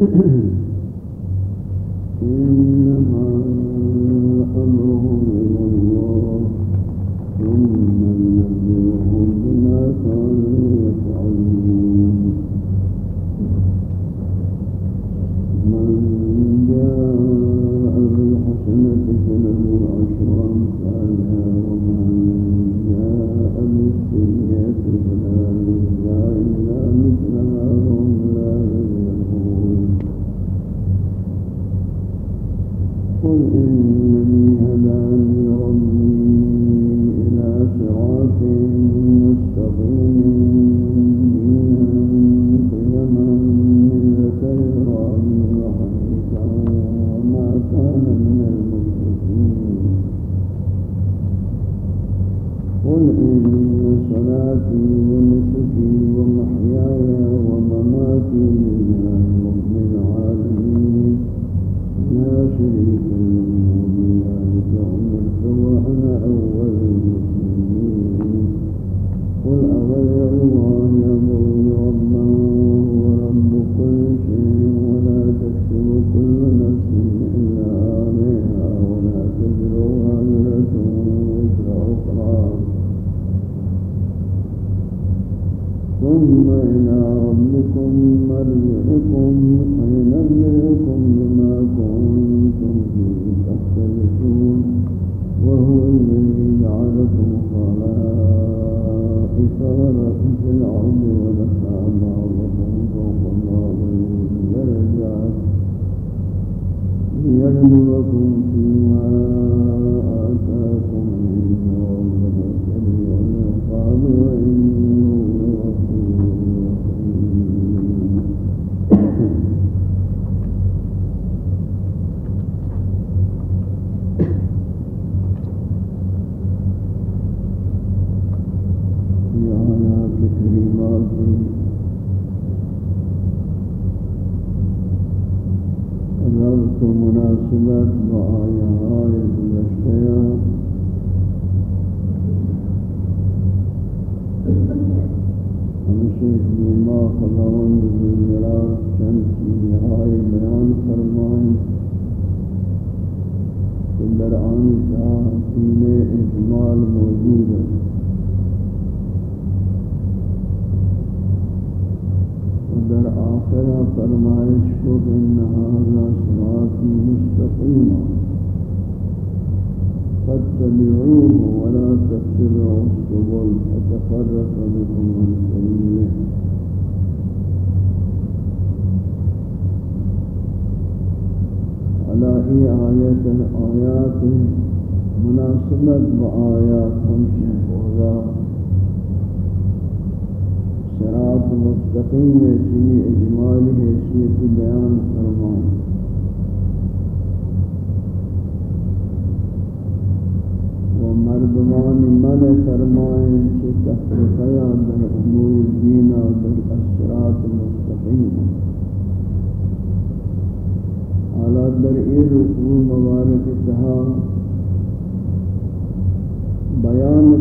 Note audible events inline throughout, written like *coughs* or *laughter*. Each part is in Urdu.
Mm-hmm.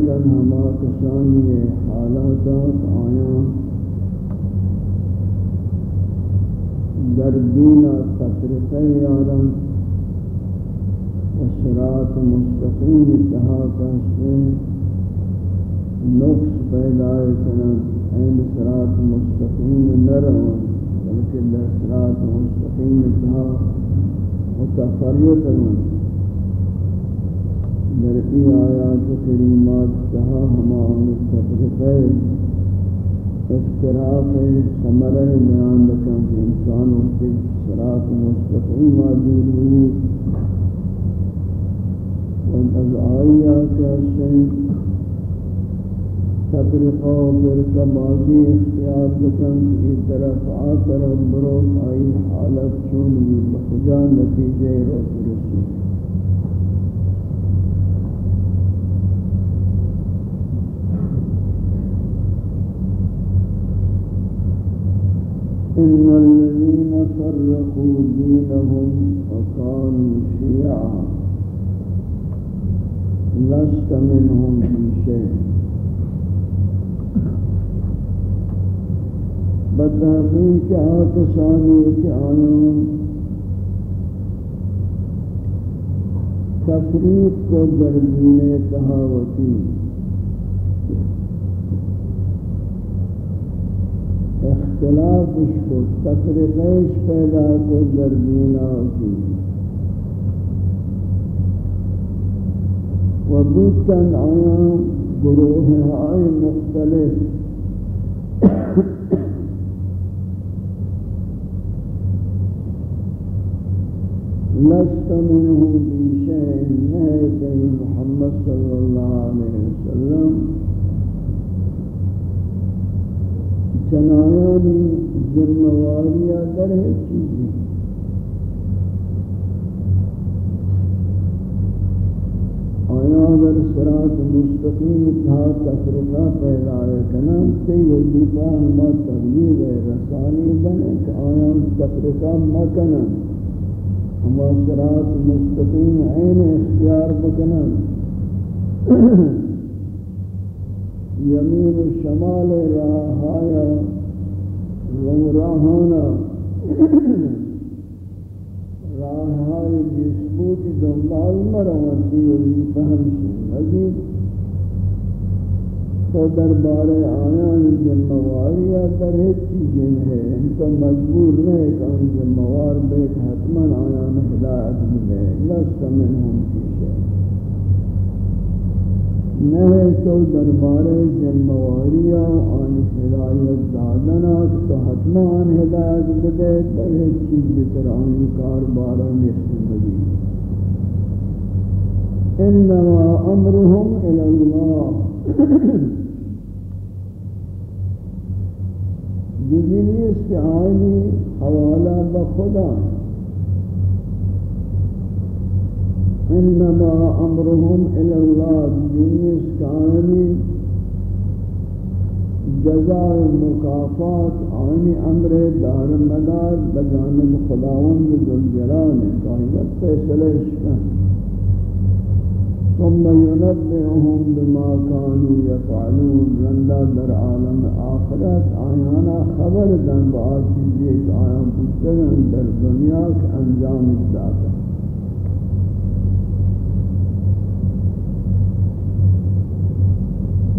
کن ہما کشانی حالاتا آیا در دین تطرقی آرم اشراط مستقیم اتحا کشن نقص پیدا کنن۔ این اشراط مستقیم نرم بلکہ در اشراط مستقیم اتحا متفریت مستقیم در آیات کریمات تہا ہما مستفرقے اشتراف سمرہ بیان بکن کہ انسان ہوتے اشتراف مستقیم آدور ہوئی۔ ان از آیات کہتے تفرقہ و فرقہ ماضی اختیار بکن کی طرف آتر طرف برو آئی حالت چونی بخجا نتیجے روز إن الذين فرقوا دينهم وكانوا شيعا لست منهم في شيء. کے تفریق کو گردین کہاوتی اختلافش کو تفریقش پیدا کو در دین آتی و بودتن آیا گروہ آئی مختلف لست منه بشيء نهيته محمد صلى الله عليه وسلم جنایانی ذمواریہ در ہے چیزی آیا اگر سرات مستقیم تھا تفرقہ پیدا کنم تی وظیفہ ہما تغییر رسانی بنے کہ آیا تفرقہ مکنم ہما سرات مستقیم عین اختیار بکنا یمین شمال راہایا راہانا راہائی جسبوتی دنبال مروانتی وزی فہم سے مزید تو دربار آیان ذمہواری یا در ایک چیزیں ہیں ان کو مجبور رہے کہ ان ذمہوار بیت حتماً آیان ہدایت ملے، لست منہم کی شئے تو دربار ذمہواری آن ہدایت دادنا، تو حتماً ہدایت بدے در ایک چیز در آنی کاربارہ نشت مدید انما امرهم الى الله جزیلی اس کے آئینی حوالہ بخدا۔ انما امرهم الى الله جزیلی اس جزاء مکافات آئینی امر دار مدار بجانب خداوند ذوالجلال. قائمت فیصلہ اشکن ثم ينبئهم بما كانوا يفعلون. رندا در عالم آخرت. آیانا خبر دن با چیزی کہ آیان پوچھتن در دنیا کے انجام داتا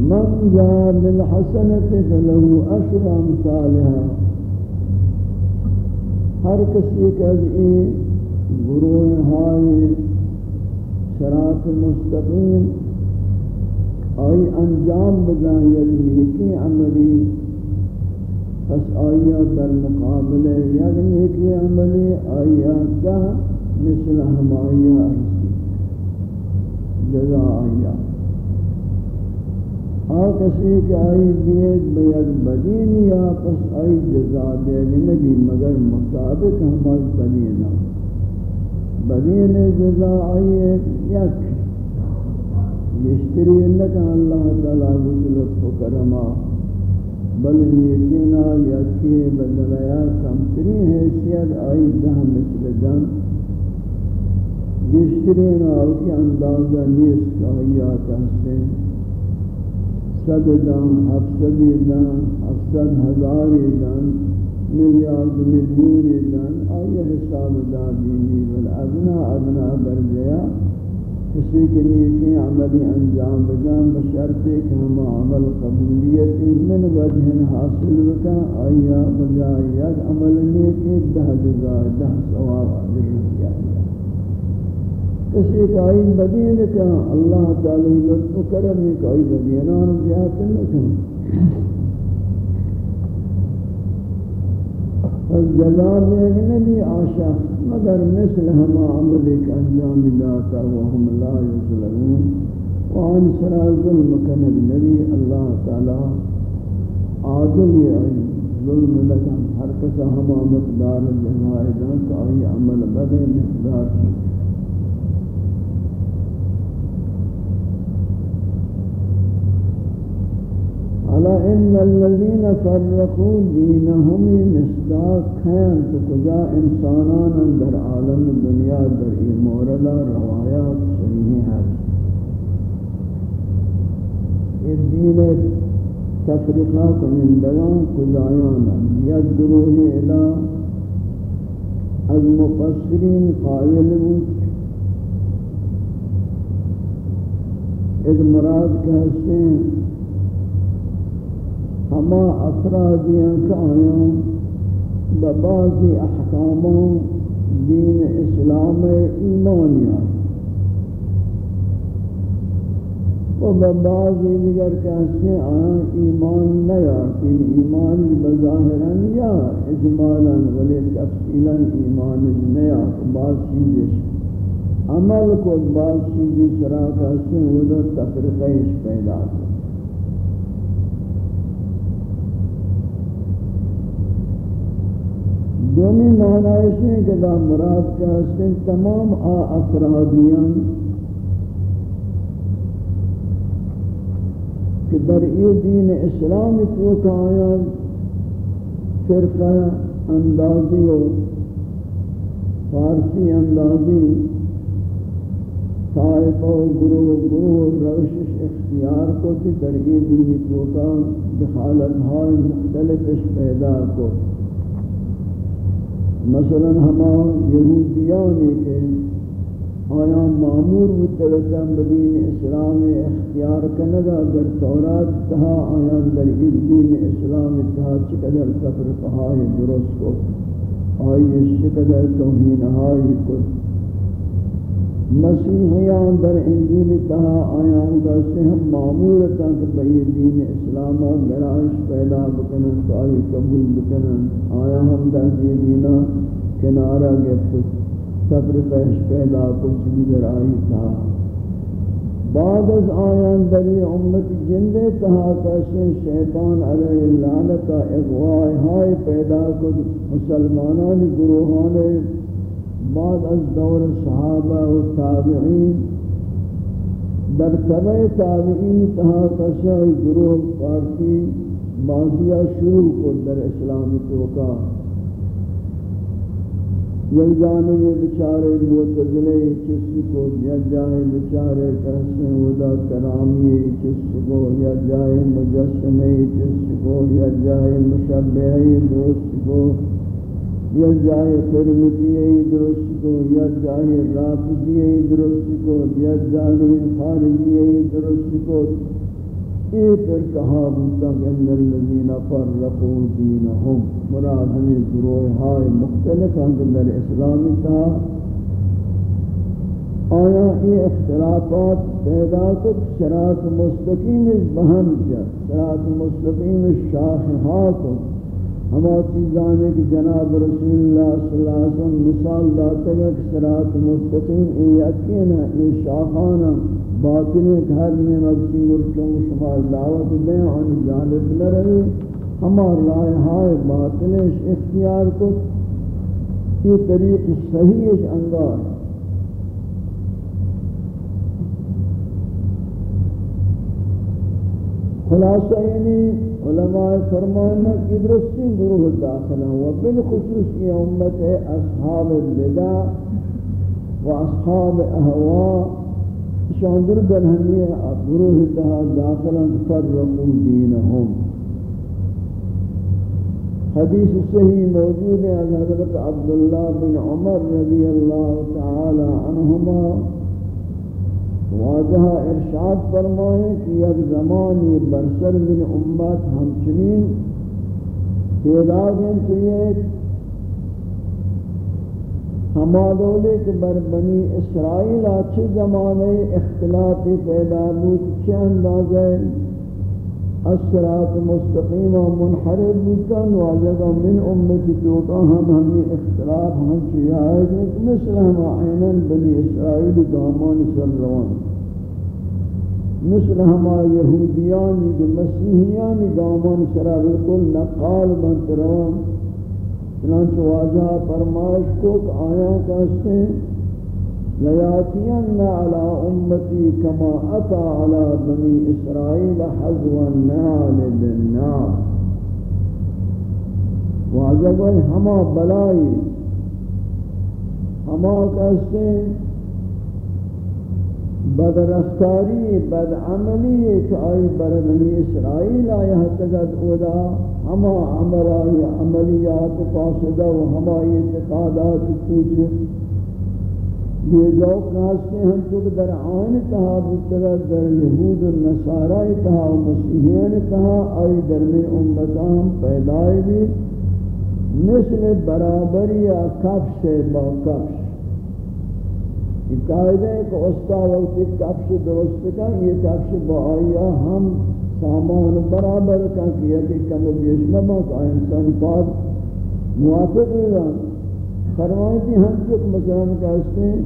من جاء بالحسنة فله أشر أمثالها. ہر کسی کے از گروہ ہائی سرات مستقیم آئی انجام بدن یعنی یکی عملی، پس آیا در مقابل یعنی یکی عملی آیا کا مثل ہم آیا ارسی جزا آیا آ کسی کہ آئی دیت بیت بدین یا پس آئی جزا دے نبی مگر مطابق ہماری بدینہ۔ بدین جزا آئیے یک۔ یشتری لکا اللہ تعالی بزلط و کرما بل یکینا یکی بدلیا کمتری حیثیت آئی دہ مثل دن یشتری ناو کی اندازہ نیست آئیات حسن صد دن ہفتدی دن ہفتد ہزاری دن ملیارد ملیونی دن آئی حساب دادینی والادنا، ادنا برجیا کسی کے نیکی عملی انجام بجان بشرط کہ ہم عمل قبولیتی من وجہ حاصل بکا آیا بجائے یک عمل نیکی دہ جزا دہ سواب عجر کیا کسی کا آئی بدین کا اللہ تعالی لطف کرمی کا آئی بدینان زیادہ نکن فالجزاء نبی آشا، مگر مثل ہما عمل ایک انجام داتا وهم لا یظلمون۔ وان سرا ظلم کند نبی اللہ تعالی عادل آئی ظلم لکن ہر کسا ہما مقدار جزائے دان آئی عمل بدے مقدار چکے۔ الا ان الذين فرقوا دينهم مصداق ہیں تو کجا انسانان در عالم دنیا در این مورد روایات صحیح ہیں۔ یہ دین تفرقہ کنندگان کجایانا یک گروہ الہ از مفسرین قائل بود۔ اذ مراد کہتے ہیں ہما افرادیاں کا آیاں ببازی احکاموں دین اسلام ایمانیاں و ببازی دیگر کہتے ہیں آیاں ایمان نیارتین ایمان بظاہران یا اجمالا ولی تفصیلا ایمان نیارت بعض چیزیں عمل کو بعض چیزی سرا کرتے ہیں وہ دو تفرقیش پیدا کرتے دومی معنیش ہے کہ دا مراد کا حسن تمام آ افرادیان کہ در یہ دین اسلام تو کہایا فرقہ اندازی و فارسی اندازی طائفہ و گروہ گروہ روشش اختیار کو کہ در یہ دینی توکا بحالت ہائی مختلفش پیدا کو مثلا ہما یہودیانی کے آیا معمور متوجم بدین اسلام اختیار کنگا در تورات تہا آیا در دین اسلام تہا چقدر سفر درست کو آئی شکدر توہین آئی کو مسیحیان در انجیل تہا آیان کا سے ہم معمول تک بئی دین اسلام و گرائش پیدا بکنن تو آئی قبول بکنن۔ آیا ہم در دینا کنارہ گفت، صبر پیش پیدا کچھ بھی آئی تھا۔ بعد از آیان دری امت جندے تہا کسی شیطان علیہ اللعنت اغوائی ہائی پیدا کچھ مسلمانان گروہان بعد از دور صحابہ و تابعین در تبع تابعین تہا کشای گروہ پارتی بازیہ شروع کو در اسلامی توقع یک جانب بچارے معتزلے چسی کو یا جائے بچارے کرسن ودا کرامی چسی کو یا جائے مجسمے چسی کو یا جائے مشبہی دوست کو یا جائے فرمتی درست کو یا جائے رافضی درست کو یا جائے خارجی درست کو۔ یہ پھر کہا بودتا کہ اندر الذین فرقوا دینہم۔ مراد ہمیں گروہ ہائے مختلف اندر اسلامی تھا آیا یہ اختلافات پیدا کر شراط مستقیم بہن جا شراط مستقیم شاخ کو ہما چیزانے کہ جناب رسول اللہ صلی اللہ علیہ وسلم مثال داتا ہے کہ سرات مستقیم ای یقین ہے ای شاخانا باطن گھر میں مقصی مرچوں شمار دعوت دیں آنی جانب نہ رہی ہما رائے ہائے باطنش اختیار کو، یہ طریق صحیح انگار خلاصہ یعنی علماء فرمانا کہ درستی گروہ داخلہ و بالخصوص یہ امت ہے اصحاب البدع و اصحاب احواء شاندر برہنی گروہ دہا داخلہ فرقوا دینہم۔ حدیث صحیح موجود ہے حضرت عبداللہ بن عمر رضی اللہ تعالی عنہما۔ واضح ارشاد فرمائے کہ یک زمانی برسر من امت ہمچنین تعداد تو یہ ہما دولے کہ بر بنی اسرائیل اچھے زمانے اختلاف پیدا بود چھ اندازہ اسرات مستقیم و منحرف بودن واجہ من امت توقع ہم ہمیں اختلاف ہم چیئے آئے مثل ہم عیناً بنی اسرائیل دامان سر روان مثل ہما یہودیانی کہ مسیحیانی گامان سرا بالکل نقال بنت روان چنانچہ واجہ فرمائش کو کہ آیا کہتے ہیں. لَيَاتِيَنَّ عَلَىٰ أُمَّتِي كَمَا أَتَى عَلَىٰ بَنِي إِسْرَائِيلَ حَزْوَ النَّعَلِ بِالنَّعَلِ. واجہ کوئی ہما بلائی کہتے رفتاری بد عملی کہ آئی بر بنی اسرائیل آیا تگد اودا ہما عملائی عملیات قاصدہ و ہما اعتقادات کچھ یہ ذوق ناستے ہم چک در آن تہا بتگد در یہود و نصارائی تہا و مسیحین تہا آئی در من امتا ہم پیدائی بھی، مثل برابری کفش با کفش. یہ قائدہ ہے کہ استاد وقت ایک کفش درست کا، یہ کفش با آیا ہم سامان برابر کا کیا کہ کم و بیش نما کا انسان پاک موافق ہوگا فرمائیتی ہم چک مثلا کہتے ہیں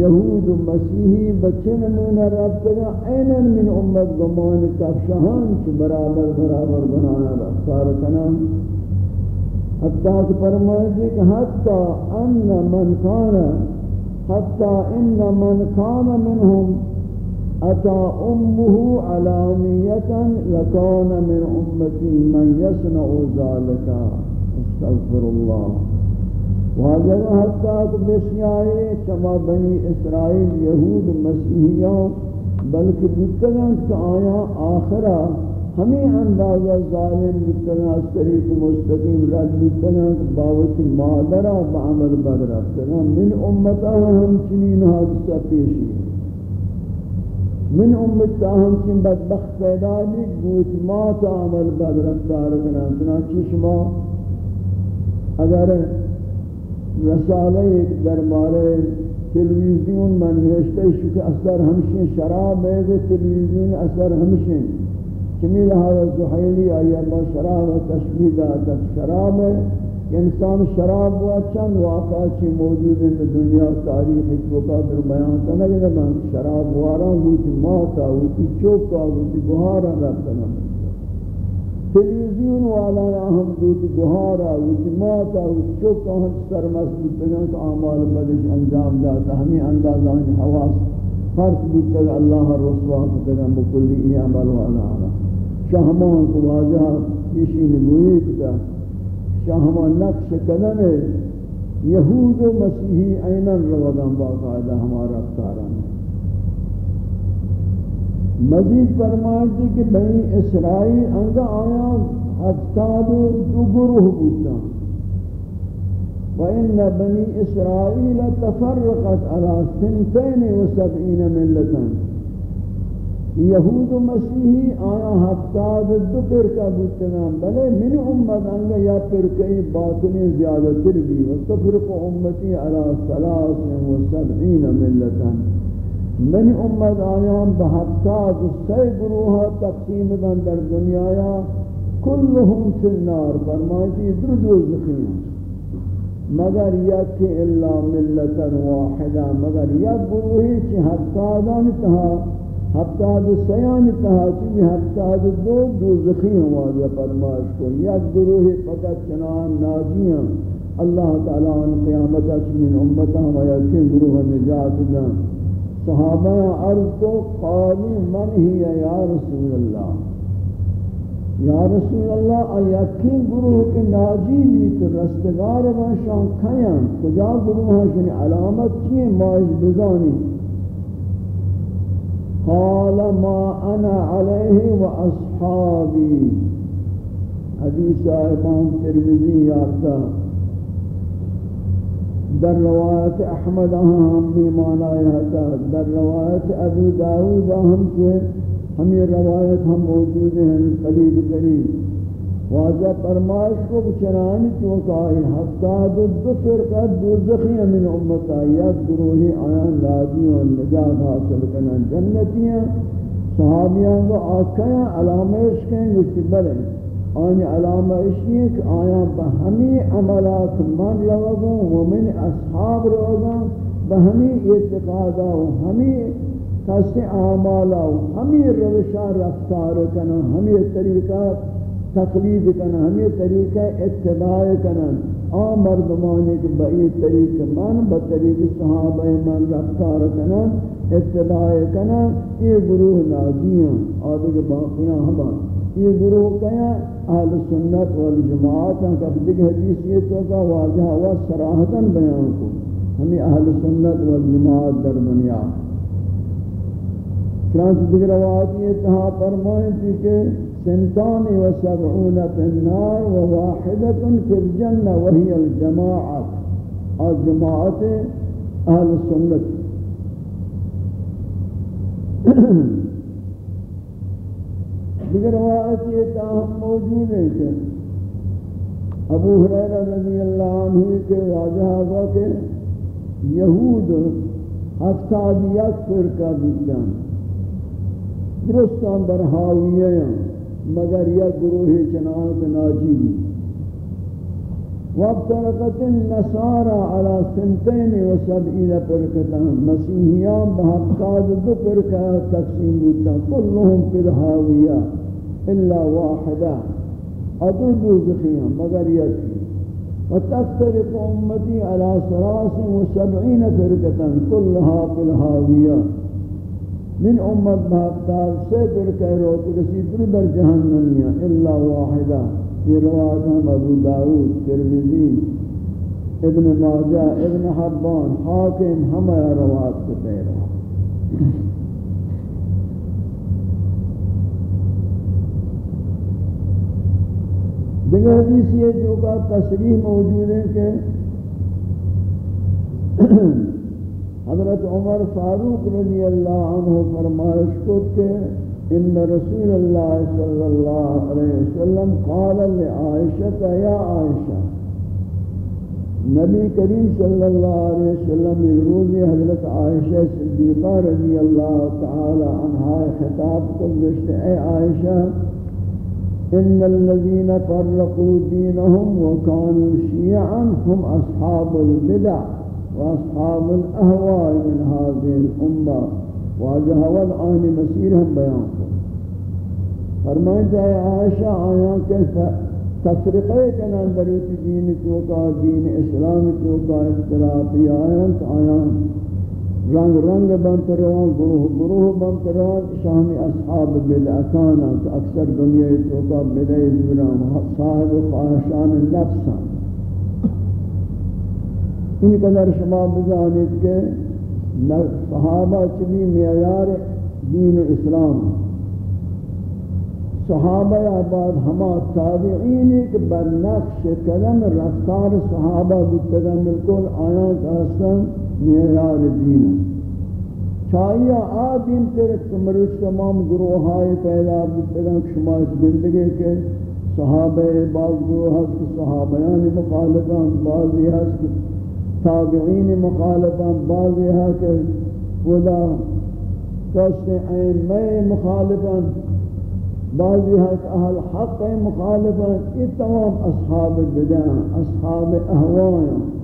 یہود و مسیحی بچے نمونہ رب کنا اینن من امت گمان کفشہان چھ برابر برابر بنانا رفتار کنا حتیٰ کہ فرمائیتی کہ حتیٰ ان من کانا حتى إن من كان منهم أتى أمه علانية لكان من أمتي من يصنع ذلك استغفر اللہ۔ الله وهذا حتى بسیاری چما بنی اسرائیل یہود مسیحیوں بلکہ بتگان کا آیا آخرہ ہمیں اندازہ ظالم بتنا طریق مستقیم رد بتنا باوت مادرہ بعمل بد رفتنا من امتا ہم چنین حادثہ پیشی من امتا ہم چن بدبخت پیدا بھی گوت مات عمل بد رفتار کنا چنانچہ شما اگر رسالہ ایک دربارے تلویزیون من نوشتے شکر اثر ہمشن شراب ہے کہ تلویزیون اثر ہمشن چمی لہذا زحیلی آیا با شراب تشبیح داتا شراب ہے۔ انسان شراب ہوا چند واقع چی موجود ہے دنیا تاریخ چوکا در بیان تا نگے گا شراب وارا ہوتی ماتا ہوتی چوکا ہوتی گوھارا رکھتا تلویزیون والا ہم دوتی گوھارا ہوتی ماتا ہوتی ہم سرمست بودتگان کہ اعمال بدش انجام داتا ہمیں اندازہ ہمیں حواس. فرق بودتگا اللہ رسوا کتگا بکلی ای عمل والا آرہا شاہمان کو واضح کسی نگوئی کتا شاہمان نقش کدن یہود و مسیحی اینن روگان باقاعدہ ہمارا اختاران مزید فرمائے کہ بنی اسرائیل انگا آیا ہفتاد دو گروہ بودتا وَإِنَّ بَنِي إِسْرَائِيلَ تَفَرَّقَتْ عَلَى سِنْتَيْنِ وَسَبْعِينَ مِلَّةً یہود و مسیحی آیا ہفتاد دو پرکہ بودتنام بلے من امت انگا یا پرکہی باطنی زیادہ تر بھی۔ و تفرق امتی علی سلاس و منی امت آیان به هفتاد و سه گروه تقسیم دن در دنیا یا کلهم فی النار. برمایتی در دوزخی مگر یک الا ملتا واحدا مگر یک گروهی چی هفتادان تها هفتاد و سیان تها چی هفتاد و دو دوزخی هم واضح فرمایش کن. یک گروهی فقط چنان ناجی هم اللہ تعالی آن قیامتا اچ من امتا و یکی گروه نجات دن. صحابہ عرض کو قالو من ہی یا رسول اللہ؟ یا رسول اللہ یقین گروہ کے ناجی بھی تو رستگار و شان کھیاں کجا گروہ ہیں؟ یعنی علامت کیے مائز بزانی؟ قال ما انا عليه واصحابي حدیث امام ترمذی یارتا در روایت احمد ہم بھی مانا ہے در روایت ابو داؤد ہم سے ہمیں روایت ہم موجود ہیں، قریب قریب. واجہ فرمائش کو بچرانی چوکائی حفتاد دو فرقہ دوزخی من امتا، یک گروہی آیان لازی و نجات حاصل کرنا جنتیاں، صحابیاں کو آکھایا علامش کہیں گوشتی بلے آنی علامش یہ کہ آیاں بہمی عملات من لگوں ومن اصحاب روگاں بہمی اعتقادا و ہمی کسی اعمالا و ہمی روشا رفتار کرنا ہمی طریقات تقلید کنا ہمیں طریقہ اتباع کنا آن مردمانی کے بئی طریق من بطریق صحابہ من رفتار کنا اتباع کنا یہ گروہ نازیاں، آدھے کے باقیاں ہما یہ گروہ کیا اہل سنت والجماعت ہیں کہ دیکھ حدیثیتوں کا واضح ہوا سراحتاً بیان کو۔ ہمیں اہل سنت والجماعت در دنیا۔ چنانچہ دیگر روایتی اتہا فرمائیں تھی کہ سنتان و سبعون فی النار و واحدت فی الجنہ وہی الجماعت۔ اور جماعت اہل سنت۔ دیگر روایت یہ تاہم موجود ہے کہ ابو حریرہ رضی اللہ عنہ کے واجہ آگا کہ یہود ہفتاد یک فرقہ بودن درستان در حاویہ مگر یک گروہ چنانت ناجی بھی وابترقت النصارى على سنتين وسبعين فرقة مسيحيان بهفتاد دو فرقة تقسيم بودن كلهم في الهاوية إلا واحدة. ادو دوزخیاں مگر یکی وتفترق امتی على ثلاث وسبعین فرقتا كلها في الهاویہ من امت بہتار سے فرقہ روت رسید در جہنمیہ الا واحدہ یہ روایت ہم ابو داود ترمذی ابن ماجہ ابن حبان، حاکم ہمیں روایت کو تیرہ دیگر حدیث یہ جو کا تصریح موجود ہے کہ *clears throat* حضرت عمر فاروق رضی اللہ عنہ فرمائش کو کہ ان رسول اللہ صلی اللہ علیہ وسلم قال لعائشہ یا عائشہ، نبی کریم صلی اللہ علیہ وسلم روزی حضرت عائشہ صدیقہ رضی اللہ تعالی عنہ خطاب کو گشت، اے عائشہ إن الذين فرقوا دينهم وكانوا شيعا هم أصحاب البدع وأصحاب الأهواء من هذه الأمة. واجه الان مسيرهم بيان فرمائے عائشہ آیا کہ تفرقے کے اندر دین تو کا دین اسلام تو کا اختلافی آیا رنگ رنگ بنت روان گروہ گروہ بنت روان شامی اصحاب بدعتانا کہ اکثر دنیا توقع بدعی زوران صاحب خواہشان نفسان ان قدر شما بزانید کہ صحابہ چلی معیار دین اسلام صحابہ بعد ہما تابعین ایک بر نقش قدم رفتار صحابہ بتگم بالکل آیاں کا حسن معیار دین. چاہیے آدین تیرے کمروش تمام گروہائے پیدا بتگم شما اس زندگی کے صحابہ بعض گروہ ہست صحابیان مخالفان، بعضی ہست تابعین مخالفان، بعضی ہے کہ خدا کسے ائمہ مخالفان، بعضی ہے کہ اہل حق مخالفان، یہ تمام اصحاب بدع اصحاب احوائیں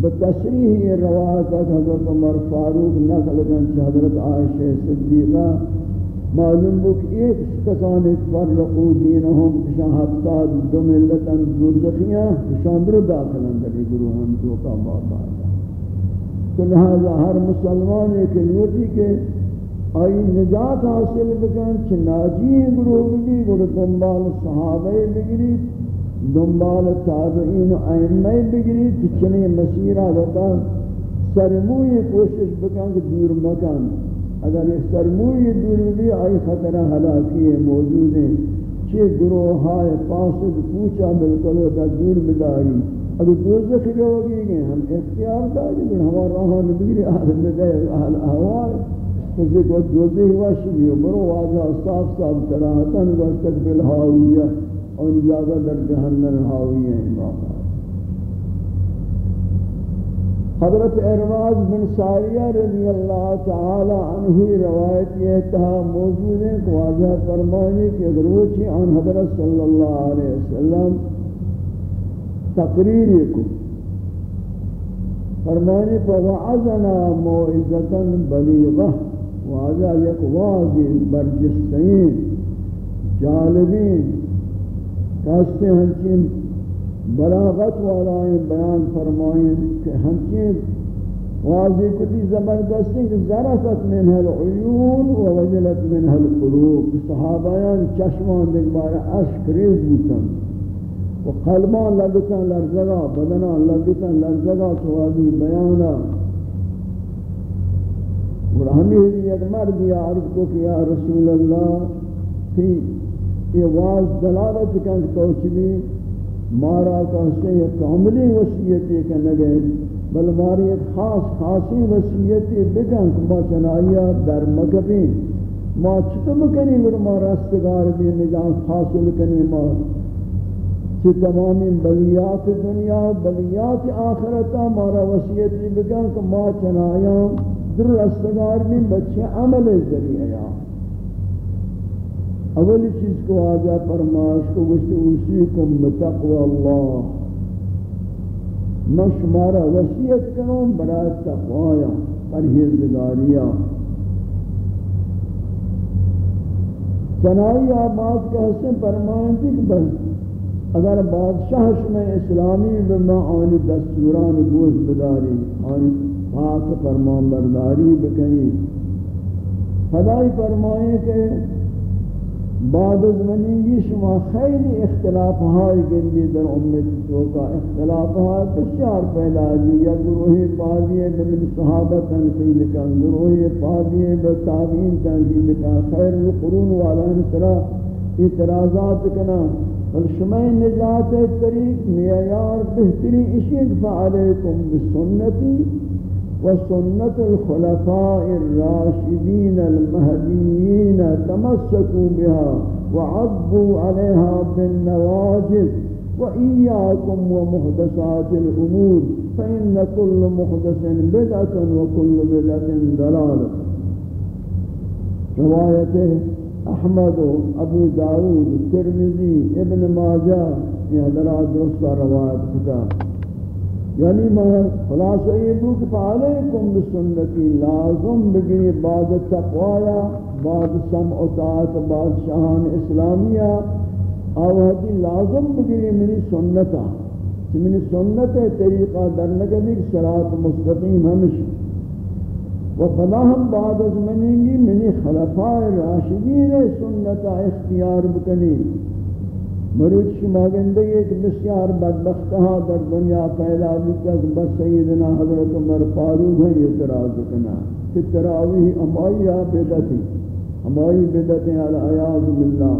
بتصریح یہ روایت ہے حضرت عمر فاروق نقل کن حضرت عائشہ صدیقہ معلوم ہو کہ ایک کسان ایک فرقو دینہم کشان ہفتاد دو ملتاً دوزخیاں کشان درو داخل اندر گروہاں جو کا موقع ہے تو لہذا ہر مسلمان ایک لوٹی کے آئی نجات حاصل بکن چھ ناجی گروہ بھی گروہ دنبال صحابہ بگری دنبال تابعین و ائمہ بگری کہ چنی مسیرہ ہوتا سرموی کوشش بکن کہ دور مکان اگر یہ سرموی دور بھی آئی خطرہ حلاکی موجود ہیں چھ گروہ آئے پاسد پوچھا بالکل ہوتا دور مداری. اگر دوزخ ہوگی گئے، ہم اختیار داری کہ ہمارا راہان بگری آدم دے اہل احوال کسی کو دوزخ واشی برو واجہ صاف صاف تراہتاً وستقبل حاویہ اور جگہ در جہنم حاوی ہیں امام حضرت ارواز بن ساریہ رضی اللہ تعالی عنہ روایت یہ تھا موجود ہے کہ واضح فرمائے کہ روچی عن حضرت صلی اللہ علیہ وسلم تقریر کو۔ فرمائے فوعظنا موعظتا بلیغہ، واضح یک واضح برجستین جالبین کاستے ہنچین بلاغت والائیں بیان فرمائیں کہ ہنچین واضح کتی زبردستی کہ ذرفت من العیون و وجلت من القلوب۔ صحابیان چشمان دیکھ بارا عشق ریز بوتن و قلبان لگتن لرزگا، بدنان لگتن لرزگا تو واضح بیانا۔ اور ہمیں یک مرد یا عرض کو کہ یا رسول اللہ تھی یہ واز دلالت کن توچبی مارا کا سے کاملی وصیت کہ نگے، بل ماری ایک خاص خاصی وصیت بکن کہ ما در مکبین ما چطور کنی گر ما رستگار بھی نجات حاصل کنی ما۔ چی تمامی بلیات دنیا، بلیات آخرتا مارا وصیت بکن کہ ما چنائیا در رستگار بھی بچے عمل ذریعہ اولی چیز کو آجا فرماش کو گوشت اوسیکم بتقوی اللہ۔ میں شمارا وسیعت کروں برای تقوایا پرہیزگاریا چنائی آباد کا حسن فرمائیں تھی کہ بس اگر بادشاہ میں اسلامی بما آنی دستوران گوش بداری، آنی پاک فرمان برداری بکنی۔ خدای فرمائیں کہ بعد از منی شما خیلی اختلاف های گندی در امت تو کا اختلاف های بسیار پیدا دی. یا گروہ پادی به من صحابہ تنقید کن گروہ پادی به تنقید کن. خیر القرون والا سرا اعتراضات کنا بل شما نجات طریق معیار بہترین اشیاء فعلیکم بسنتی وسنة الخلفاء الراشدين المهديين تمسكوا بها وعضوا عليها بالنواجد وإياكم ومحدثات الأمور فإن كل محدث بدعة وكل بدعة دلالة روايته أحمد أبو داود الترمذي ابن ماجه يهدر درست رواية كتاب. یعنی خلاصہ یہ بو کہ فعلیکم بسنتی لازم بگنی بعد تقوایا، بعد سمع و طاعت، بعد شہان اسلامیہ آوہدی لازم بگنی منی سنتا کہ منی سنت طریقہ در نگبی صراط مستقیم ہمشی۔ و فلا ہم بعد از منینگی منی خلفاء راشدین سنتا اختیار بکنی۔ مروچ شما گندگی ایک بسیار بدبخت ہاں در دنیا پیدا بیتا کہ بس سیدنا حضرت عمر فاروق ہیں اعتراض کنا کہ تراویح امائی بدتی امائی بدتی علی عیاض باللہ۔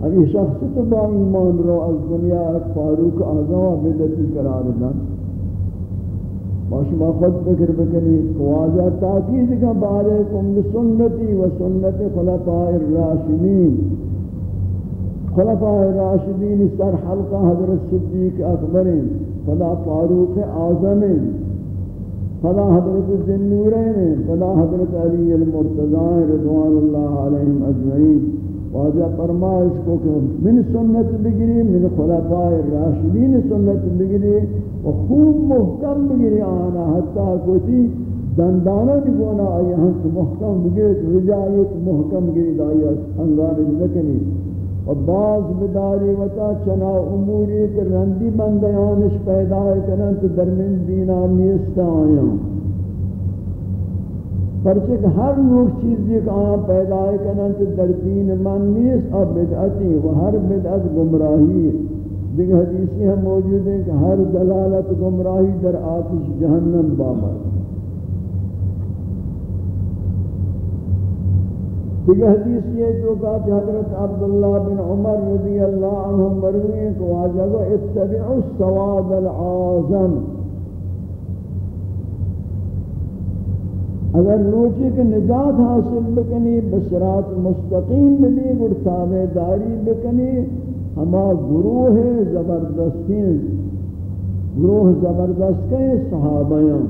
اب یہ شخص تو با ایمان رو از دنیا ایک فاروق آزاں بدتی قرار دن باشما خود فکر بکنی واضح تاکید کا بارکم بسنتی و سنت خلفاء الراشدین۔ خلفاء راشدین سر حلقہ حضرت صدیق اکبر فلا فاروق اعظم فلا حضرت ذنورین فلا حضرت علی المرتضی رضوان اللہ علیہم اجمعین۔ واجہ فرمائش کو کہ من سنت بگری، من خلفاء راشدین سنت بگری، و خوب محکم بگری آنا، حتی کوتی دندانہ بھی گونا آئی ہنس محکم بگری رجایت محکم گری، دائی انگار نکنی و باز بداری وتا چنا اموری کہ رندی بندیانش پیدا کرن تو در من دینا نیست آیا پرچک ہر نور چیزی کہ آیا پیدا کرن تو در دین من نیست، اور بدعتی و ہر بدعت گمراہی دیکھ حدیثی ہم موجود ہیں کہ ہر دلالت گمراہی در آتش جہنم بابر دیگر حدیث یہ جو کہا کہ حضرت عبداللہ بن عمر رضی اللہ عنہ مروی ہے کہ واجہ کو اتبعوا السواد العظم اگر روچی کے نجات حاصل بکنی بسرات مستقیم بھی گر تابع داری بکنی، ہما گروہ زبردستین گروہ زبردست کے صحابیاں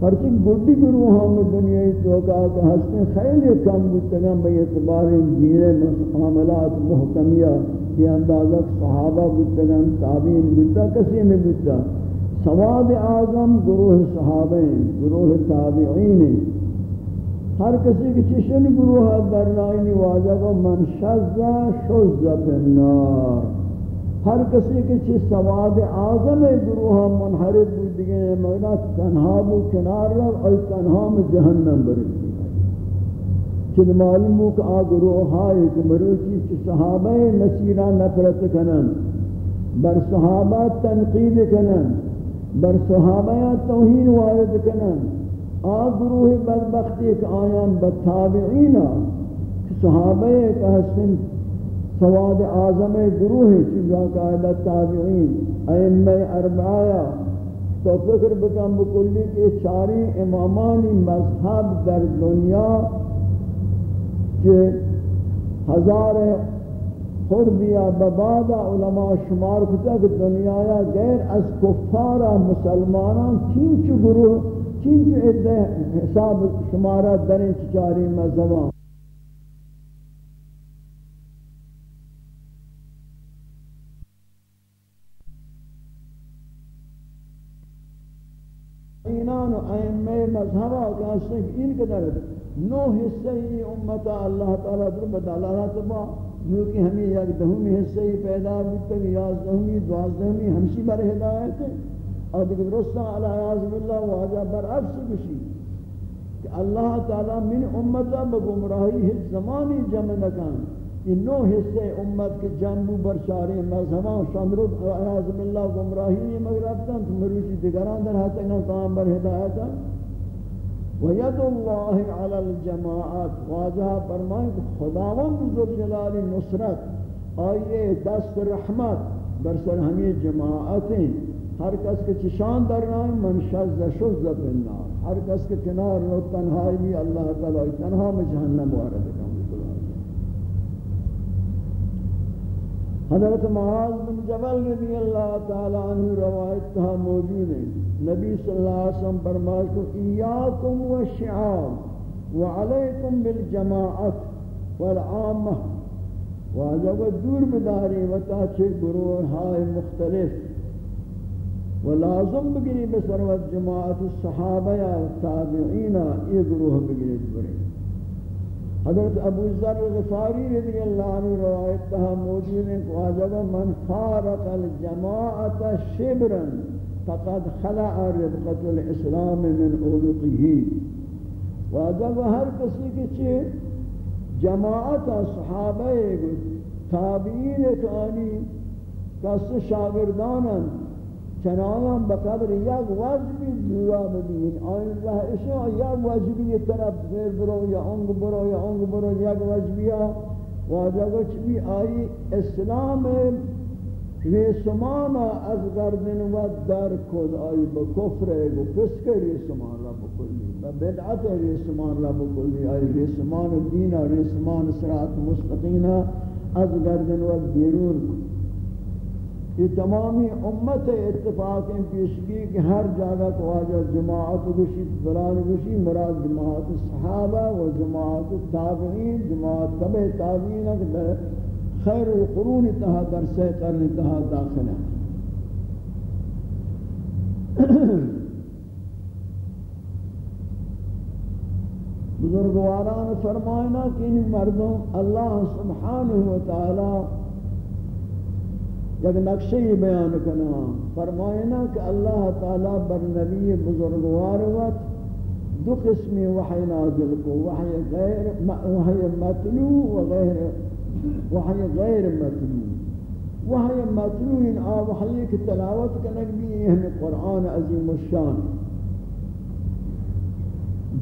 تابعین پرچہ گڈی گروہ ہم دنیا تو کا کہ ہستے خیلی کم بتگم بے اعتبار دین معاملات محکمیہ یہ اندازہ صحابہ بتگم تابعین بتا کسی نے بتا سواد اعظم گروہ صحابہ گروہ تابعین ہر کسی کی چشن گروہ در نائنی واجہ کو من شذ شذ بالنار ہر کسی کے چھ سواد اعظم گروہ منحرف بود دیگے مولا تنہا بو کنار رو اور تنہا میں جہنم برسی چن معلوم ہو کہ آ گروہ ہائے کہ مروچی چھ صحابہ مسیرہ نفرت کنن۔ بر صحابہ تنقید کنن۔ بر صحابہ توہین وارد کنن۔ آ گروہ بدبختی کہ آیان بتابعین کہ صحابہ ایک حسن سواد اعظم گروہ چیزا قائدہ تابعین ائمہ اربعہ، تو فکر بکن بکلی کہ چاری امامانی مذہب در دنیا کہ ہزار خردیا ببادا علماء شمار کتا کہ دنیا غیر از کفارا مسلمانان چین چو گروہ، چین چو حساب شمارات دریں چاری مذہبان۔ اینان و ائمہ مذہبہ کا ان قدر نو حصہ ہی امتا اللہ تعالی در بدلالات با نو کہ ہمیں یک دہمی حصہ ہی پیدا ہوتا ہے یازدہمی دوازدہمی ہمشی بر ہدایت ہے۔ اور دیکھ رسطہ علی عیاض باللہ واجہ برعکس بشی کہ اللہ تعالی من امتا بگمراہی ہی زمانی جمع نکان۔ یہ نو حصے امت کے جنبو برشاری مذہبان شمرد عیاض باللہ گمراہی مگر ابتن تو مروشی دگران در حتی انہا تمام بر ہدایتا وید اللہ علی الجماعات واضح فرمائیں کہ خداوند ذو جلال نصرت، آئیے دست رحمت بر سر ہمیں جماعتیں۔ ہر کس کے چشان در رہے من شز شز بالنار ہر کس کے کنار رو تنہائی بھی اللہ تعالی تنہا میں جہنم وارد کریں حضرت معاذ بن جبل رضی اللہ تعالی عنہ روایت تھا موجود ہے۔ نبی صلی اللہ علیہ وسلم فرمائے کہ ایاکم والشعاب وعلیکم بالجماعت والعامہ۔ واجب دور بداری وتا چھ گروہ ہائے مختلف۔ ولازم بگری بسروت جماعت الصحابہ و تابعین یہ گروہ بگری بری حضرت ابو ذر غفاری رضی اللہ عنہ روایت تہا موجود ہے کہ من فارق الجماعت شبرا فقد خلع ربقت الاسلام من اولقه واجب ہر کسی کی چھے جماعت صحابہ تابعین کانی کس شاگردانا چنانم بقدر یک واجبی دعا ببین آن الله اشیا یک واجبی طرف غیر برو یا انگ برو یا انگ برو یک واجبی ها. واجب چی؟ آئی اسلام ریسمان از گردن و در کد آئی با کفر و پسک ریسمان را بکلی. با بدعت ریسمان را بکلی. آئی ریسمان دین، ریسمان سرات مستقین از گردن و بیرون. یہ تمامی امت اتفاق ہیں پیشگی کہ ہر جگہ کو آجا جماعت گوشی فلان گوشی مراد جماعت صحابہ و جماعت تابعین، جماعت تبع تابعین خیر القرون تہا در سے قرن تہا داخل ہے۔ بزرگواران فرمائنا کہ ان مردم اللہ سبحانہ و تعالی یک نقشہ ہی بیان کرنا فرمائنا کہ اللہ تعالی بر نبی بزرگوار وقت دو قسم وحی نازل کو، وحی غیر وحی مطلوع و غیر، وحی غیر مطلوع وحی مطلوع ان آ، وحی کی تلاوت کنک بھی ہمیں قرآن عظیم الشان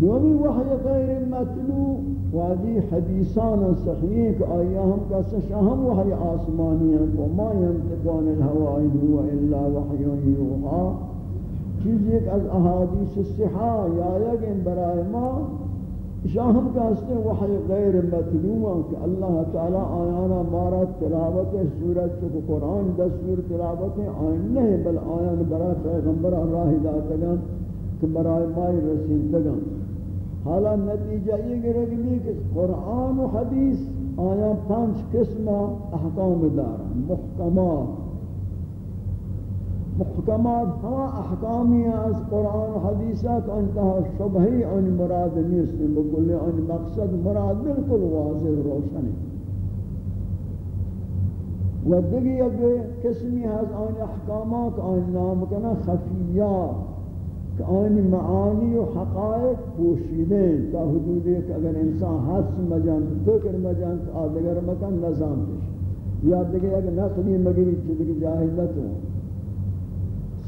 دومی وحی غیر مطلوع واجی حدیثان صحیح کہ آیا ہم کا سشاہم وحی آسمانی ہیں وما ينتقان الہوائی ہوا الا وحی یوحا. چیز ایک از احادیث صحا یا یکن برائے ما شاہم کا ہستے وحی غیر مطلوع کہ اللہ تعالی آیانا مارا تلاوت سورت چکو قرآن دستور تلاوت آئین نہیں بل آیان برای پیغمبر راہ داتگان کہ برائے مائی رسیدگان حالا نتیجہ یہ گرگ بھی کہ قرآن و حدیث آیا پانچ قسم احکام دارا محکمات. محکمات ہوا احکامی از قرآن و حدیثات انتہا شبہی ان مراد نیست. بکلی ان مقصد مراد بالکل واضح روشن ہے و دیگی اگر قسمی از آن احکامات، آن نام کنا خفیات. کہ آن معانی و حقائق پوشیدے تا حدود ایک اگر انسان حس مجان فکر مجان آدگر مکان نظام پیش. یا دیکھے اگر نقلی مگری چیزی جاہلت ہوں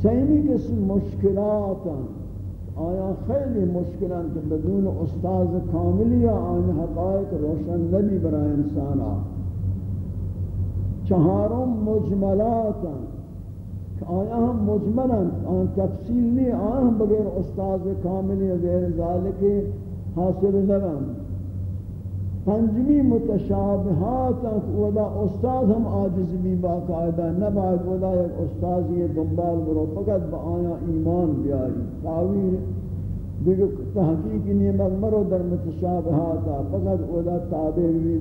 سیمی قسم مشکلات آیا خیلی مشکلن کہ بدون استاذ کاملی آن حقائق روشن نبی برای انسانا چہارم مجملاتا کہ آیا ہم مجملن آن تفصیل نہیں آیا ہم بغیر استاذ کاملی غیر ذالک حاصل نبن پنجمی متشابہات ودا استاد ہم عاجز بھی باقاعدہ نہ بعد ودا ایک استاد یہ دنبال برو، فقط با آیا ایمان بیاری۔ تعویر دیگر تحقیق نعمت مرو در متشابہات فقط ودا تابع بھی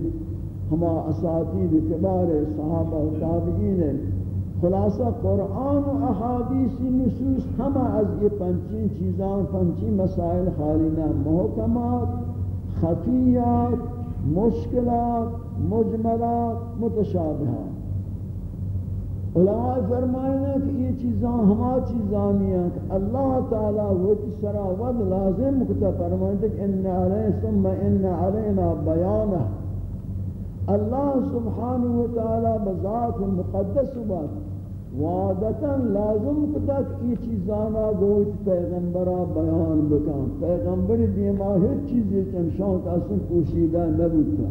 ہما اساتید کبار صحابہ و تابعین خلاصہ قرآن و احادیثی نصوص ہما از یہ پنچین چیزان، پنچین مسائل خالینا محکمات، خفیات، مشکلات، مجملات متشابہات علماء فرمائنا کہ یہ چیزاں ہما چیزاں ہیں کہ اللہ تعالیٰ وہ سرا ود لازم کتا فرمائنا کہ ان علیہ، ثم ان علینا بیانہ. اللہ سبحانہ وتعالی بذات مقدس بات وعدتا لازم کتا کہ یہ چیزانا گوچ پیغمبرہ بیان بکن۔ پیغمبر دیما ہر چیزی چنشان کا اصلا پوشیدہ نبوتا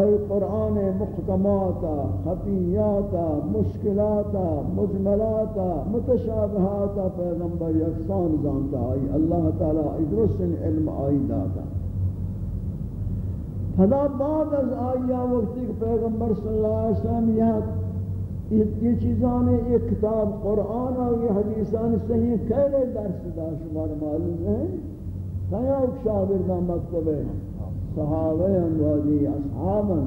ای قرآن محکماتا، خفیاتا، مشکلاتا، مجملاتا، متشابہاتا پیغمبر یکسان زانتا۔ آئی اللہ تعالی ادرس علم آئی داتا۔ فدا بعد از آئیا وقتی کہ پیغمبر صلی اللہ علیہ وسلم یہاں یہ چیزان یہ کتاب قرآن اور یہ حدیثان صحیح کہلے درس دا، شمار معلوم ہے کیا ایک شاگردہ مکتب ہے۔ صحابہ انوازی اصحابا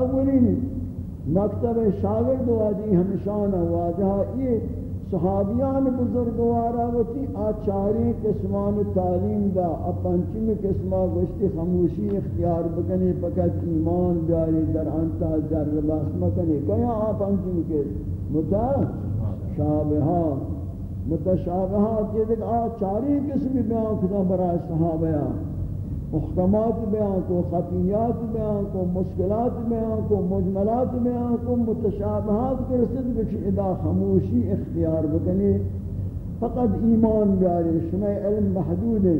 اولین مکتب شاگرد وادی ہمشان واجہ یہ صحابیان بزرگوارا وتی آچاری قسمان تعلیم دا، اپنچمی قسمہ گوشتی خموشی اختیار بکنی، پکت ایمان بیاری، در انتا در بس مکنی. کیا آپنچمی کے متشابہات متشابہات یہ دیکھ آچاری قسمی بیان کتا برای صحابیان. محکمات بیان کو خفیات بیان کو مشکلات بیان کو مجملات بیان کو متشابہات کے رسد بچی ادا خموشی اختیار بکنی۔ فقط ایمان بیاری شما علم محدود ہے۔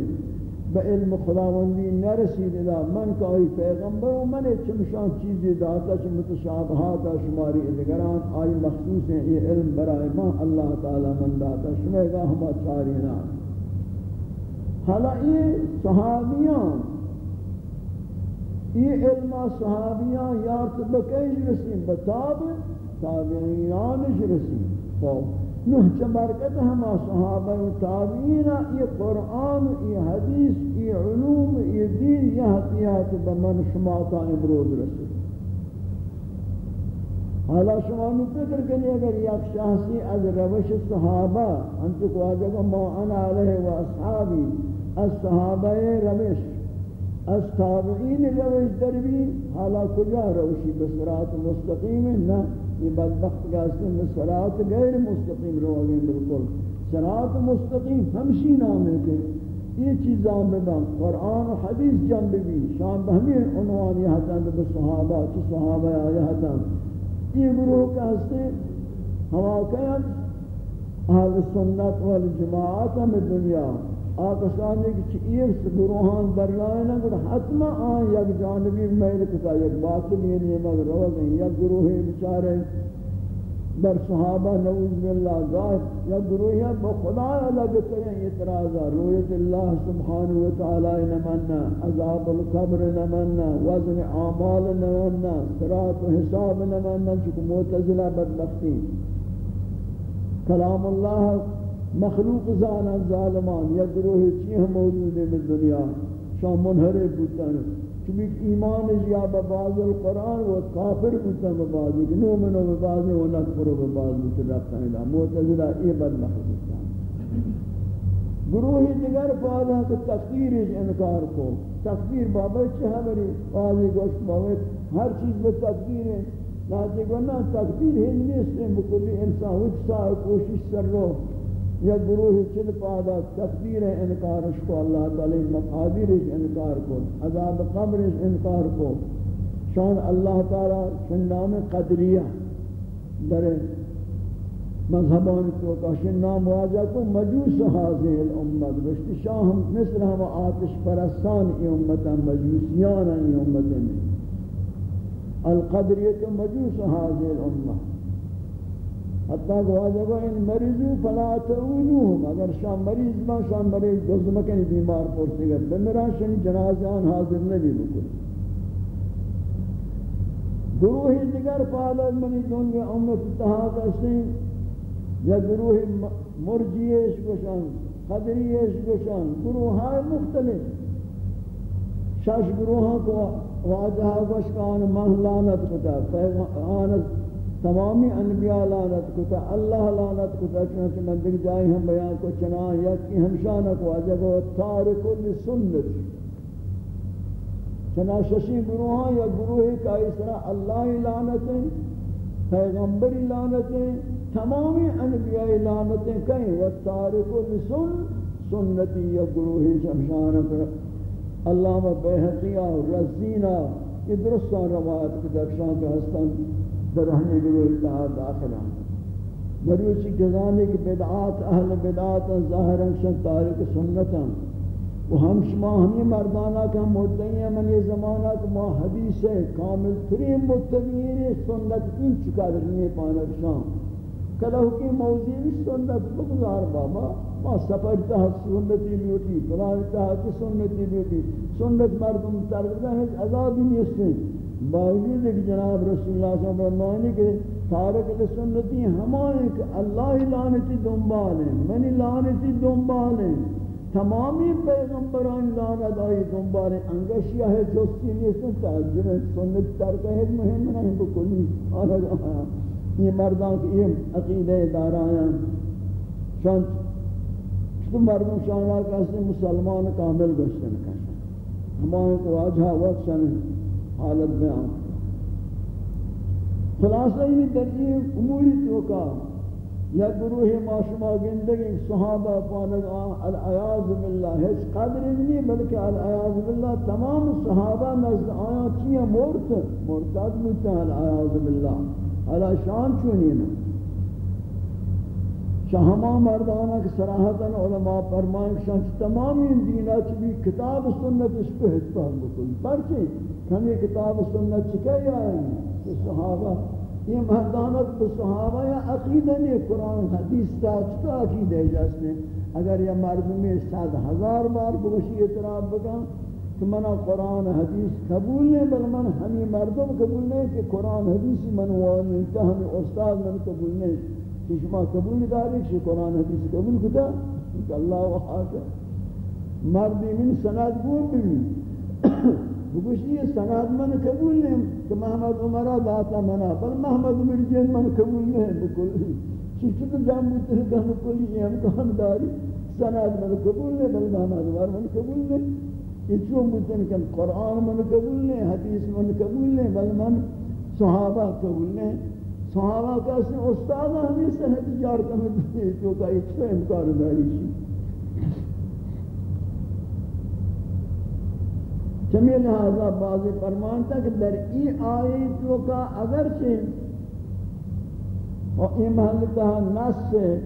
با علم خداوندی نرسید ادا من کا آئی پیغمبر و من چمشان چیزی داتا، چم متشابہات شماری ادگران آئی مخصوص ہیں، یہ علم برائے ما اللہ تعالی من داتا شما اگا ہما چارینا حالا یہ صحابیان. یہ علم صحابیان یارت بکیج رسیم بتاب تابعینانش رسیم. خوب نوح چبرکت ہما صحابہ و تابعین یہ قرآن یہ حدیث یہ علوم یہ دین یہ حتیات بمن شماتا امروز رسیم حالا شما نو فکر کنی اگر یک شخصی از روش صحابہ انتو کو آجا ما أنا علیہ و اصحابی از صحابہ روش، از تابعین روش دربی حالا کجا روشی بسرات مستقیم؟ نا یہ بدبخت کا اسم بسرات غیر مستقیم رو گئے بالکل. سرات مستقیم ہمشی نام ہے کہ یہ چیزاں ببن. قرآن و حدیث جنب بھی شام بہمین عنوان یہ حتن بصحابہ چی صحابہ آیا حتن یہ گروہ کا ہستے ہوا کہت اہل سنت والجماعت ہم دنیا. آکسانی کی چیئر گروہان در لائنہ گوڑ حتما آن یک جانبی میل کتا، یک باطل یہ نیمہ روز ہیں یک گروہی بچارے بر صحابہ نعوذ باللہ ظاہر یک گروہی با خدا علیہ کریں اعتراضا رویت اللہ سبحانہ وتعالی نمنا عذاب القبر نمنا وزن اعمال نمنا صراط و حساب نمنا چکو موتزلہ بدبختی. کلام اللہ مخلوق زانا ظالمان یا گروہ چی ہم موجود ہیں دنیا؟ شام منحرف بودتا ہے چونکہ ایمان جی یا بباز القرآن و کافر بودتا ببازی کہ نومنو ببازی و نکفرو ببازی بودتا رفتا ہے موتزلہ ای بد مخلوق گروہی دیگر پادا کہ تقدیر انکار کو تقدیر بابا چاہ بری قاضی گوشت بابا ہر چیز میں تقدیر ہے لازی گونا تقدیر ہے نیست. ہے مکلی انسان وچ ساہ کوشش سر رو. یا گروہ چل پادا تقدیر انکارش کو اللہ تعالی مقادرش انکار کو، عذاب قبرش انکار کو۔ شان اللہ تعالی شنام قدریہ در مذہبان تو کاشن نام واجہ کو مجوس حاضر الامت گشتی شاہ ہم ہم آتش پرستان ای امتا مجوسیان ای امتا میں القدریت مجوس حاضر الامت حتی کہ واجہ کو ان مریضو فلا تعودوهم اگر شام مریض با شام مریض دوست مکنی بیمار پورسی گا بمیران شنی جنازیان حاضر نبی بکلی گروہی دیگر فعالت منی دنیا امت اتحاد اسیں یا گروہ مرجیش گوشن قدریش گوشن گروہ مختلف. شش گروہاں کو واجہ گوشکان من لانت کتا. آنت تمامی انبیاء لانت کتا، اللہ لانت کتا چونکہ من دیکھ جائیں ہم بیان کو چنان یکی ہمشانہ کو واجہ کو تارک لسنت۔ چنان ششی گروہاں یا گروہی کا اس طرح اللہ لانتیں پیغمبر لانتیں تمامی انبیاء لعنتیں کہیں و تارک لسن، سنتی یا گروہ شمشان پر علامہ بیحقیہ رزینہ، یہ درستان روایت کے درشان کے ہستان درہنی گروہ اتحاد داخلہ مریوچی گزانے کی بدعات، اہل بدعات ظاہران شن تارک سنتا و ہم شما ہمیں مردانہ کا مدعی ہیں من یہ زمانہ کہ ما حدیث ہے کامل ترین متبین سنت ان چکا درنی پانا شام۔ کلہ کی موضوعی سنت بگزار بابا، ما سفر تحت سنتی بیوٹی فلان تحت سنتی بیوٹی سنت مردم ترگزہ ہے عذابی نیستیں باوجود ایک جناب رسول اللہ صلی اللہ علیہ وسلم کہ تارک لسنتی ہمائیں کہ اللہ لعنتی دنبال ہیں منی لعنتی دنبال ہیں۔ تمامی پیغمبران لعنت آئی دنبال ہیں انگشیہ ہے جو جستی نیستیں تعجب ہے سنت ترک ہے مهم نہیں بکلی آنگا یہ مردان کی یہ عقیدہ دارایاں شان تو مردوں شانہ کہتے مسلمان کامل گشتن کہتے ہمارے کو آجھا وقت شان حالت بیان۔ خلاصہ یہ در یہ اموری توکا یا گروہ معاشمہ گندگی، صحابہ پانگا العیاض باللہ، ہیچ قدر نہیں، بلکہ العیاض باللہ، تمام صحابہ نزد آیا چیئے مورتد مورتد بودتا العیاض باللہ، حالا شان چونی نا۔ شاہما مردانا کی صراحتاً علماء فرمائیں کہ شان تمامی دینہ چی بھی کتاب سنت اس کو حد پہن بکل پرچے ہمیں کتاب سنت چکے آئیں کہ صحابہ، یہ مردانت پر صحابہ یا عقیدہ نہیں؟ قرآن حدیث تا چکا عقیدہ جاسنے اگر یہ مردمی سات ہزار بار بگشی اعتراف بکن کہ منا قرآن حدیث قبول نہیں، بل من ہمیں مردم قبول نہیں کہ قرآن حدیث من وانی تا ہمیں استاد من قبول نہیں۔ کہ شما قبول داری کہ قرآن حدیث قبول کتا؟ کہ اللہ وحاکا مردی من سند گون بھی *coughs* بگوشی یہ سند من قبول نہیں کہ محمد عمرہ داتا منا، یعنی بل محمد عمر من قبول نہیں بکل چیچو تو جامع ترکہ مکلی یہ امکان داری سند من قبول نہیں بل محمد عمر من قبول نہیں یہ چون بودن کہ قرآن من قبول نہیں حدیث من قبول نہیں بل من صحابہ قبول نہیں صحابہ کا سے استاد ہمیں صحت جارتا میں دیتے تو کا یہ چھو امکار داری چی چمی لہذا بعضی فرمانتا کہ در ای آئی تو کا اگرچہ اور ای محلتہ نس سے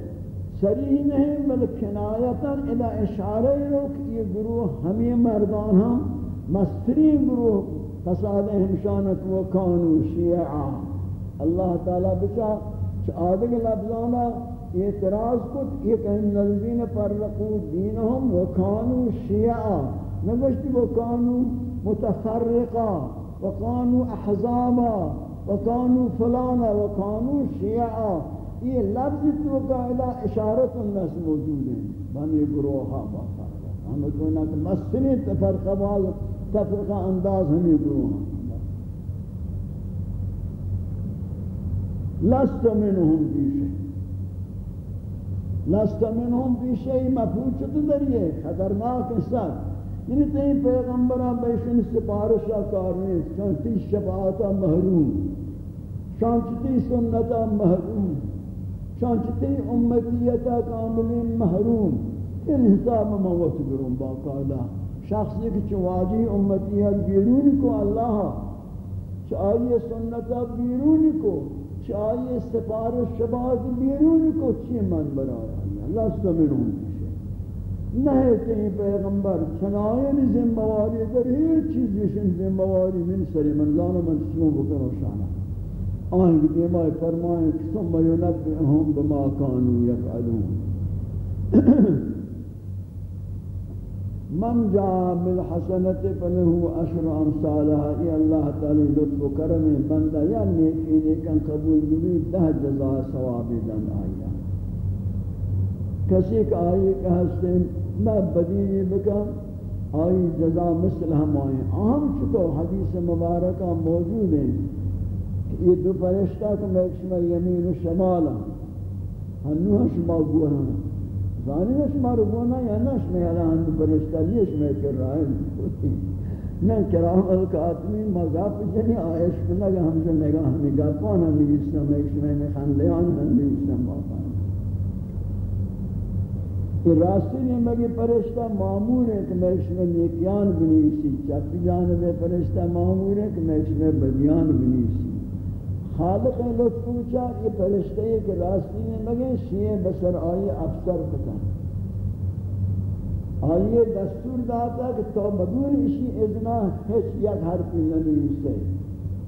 صریح نہیں، بلکہ کنایتاً الى اشارہ ہو کہ یہ گروہ ہمیں مردان ہم مستری گروہ، فساد ہمشانت و کانو شیعہ۔ اللہ تعالیٰ بچا آدھگ لفظانا اعتراض کت، یہ کہیں نلزین فرقو دینہم و کانو شیعہ۔ نگوشتی و کانو متفرقہ و کانو احزابہ و کانو فلانا و کانو شیعہ یہ لفظ تو قائلہ اشارت الناس موجود ہیں. بنی گروہا باقا ہم کہنا کہ مسئلہ تفرقہ باز تفرقہ انداز ہمیں گروہا لست منهم في شيء لست منهم في شيء مفهوم چطور دریئے خطرناک ساتھ یعنی تین پیغمبران بیشن سپارشہ کارنے چانتی شفاعتا محروم چانتی سنتا محروم چانچتی امتیتا کاملین محروم ان حساب موت برون باقاعدہ شخصی کہ چواجی امتیت بیرون کو اللہ، چاہیے سنتا بیرون کو، چاہیے سفارش شباز بیرون کو، چی من برایا لست منون نہیں کہیں پیغمبر چنائن ذمہواری در ہر چیز جشن ذمہواری من سری منزان و منسیوں بکن و شانا آئیں کہ دیمائی فرمائیں کہ ثم ینبئہم بما کانو یفعلون. من جاء بالحسنت فله عشر امثالها، ای اللہ تعالی لطف و کرم بندہ، یا نیکی نیکن قبول بھی دہ جزا ثواب دن آیا. کسی کہ آئی کہ ہستیں میں بدینی بکم، آئی جزا مثل ہم آئیں۔ اہم چکو، حدیث مبارکہ موجود ہیں۔ یہ دو پرشتہ کہ میں شما یمین و شمالا ہاں۔ ہنو ہاں شما گوہ گوہاں زانی ہاں نش مارو گونا یا نش میں الان برشتہ لیش میں کر رہا ہے۔ نہ کرام الکاتمین مغاف جنی آئیش بلگا ہم سے نگاہ ہمیں گاپانا نویسنا میں ایک شما میں خندیان ہم نویسنا باپا۔ یہ راستے میں مگی پرشتہ معمول ہے کہ میں اس میں نیکیان بنیسی چاپی جانب پرشتہ معمول ہے کہ میں اس میں بدیان بنیسی خالق لطف پوچھا، یہ فرشتے کے راستے میں مگے شیئے بسر آئیے افسر بکن۔ آئیے دستور داتا کہ تو بدون اسی اذنا ہیچ یک حرفی ننویسے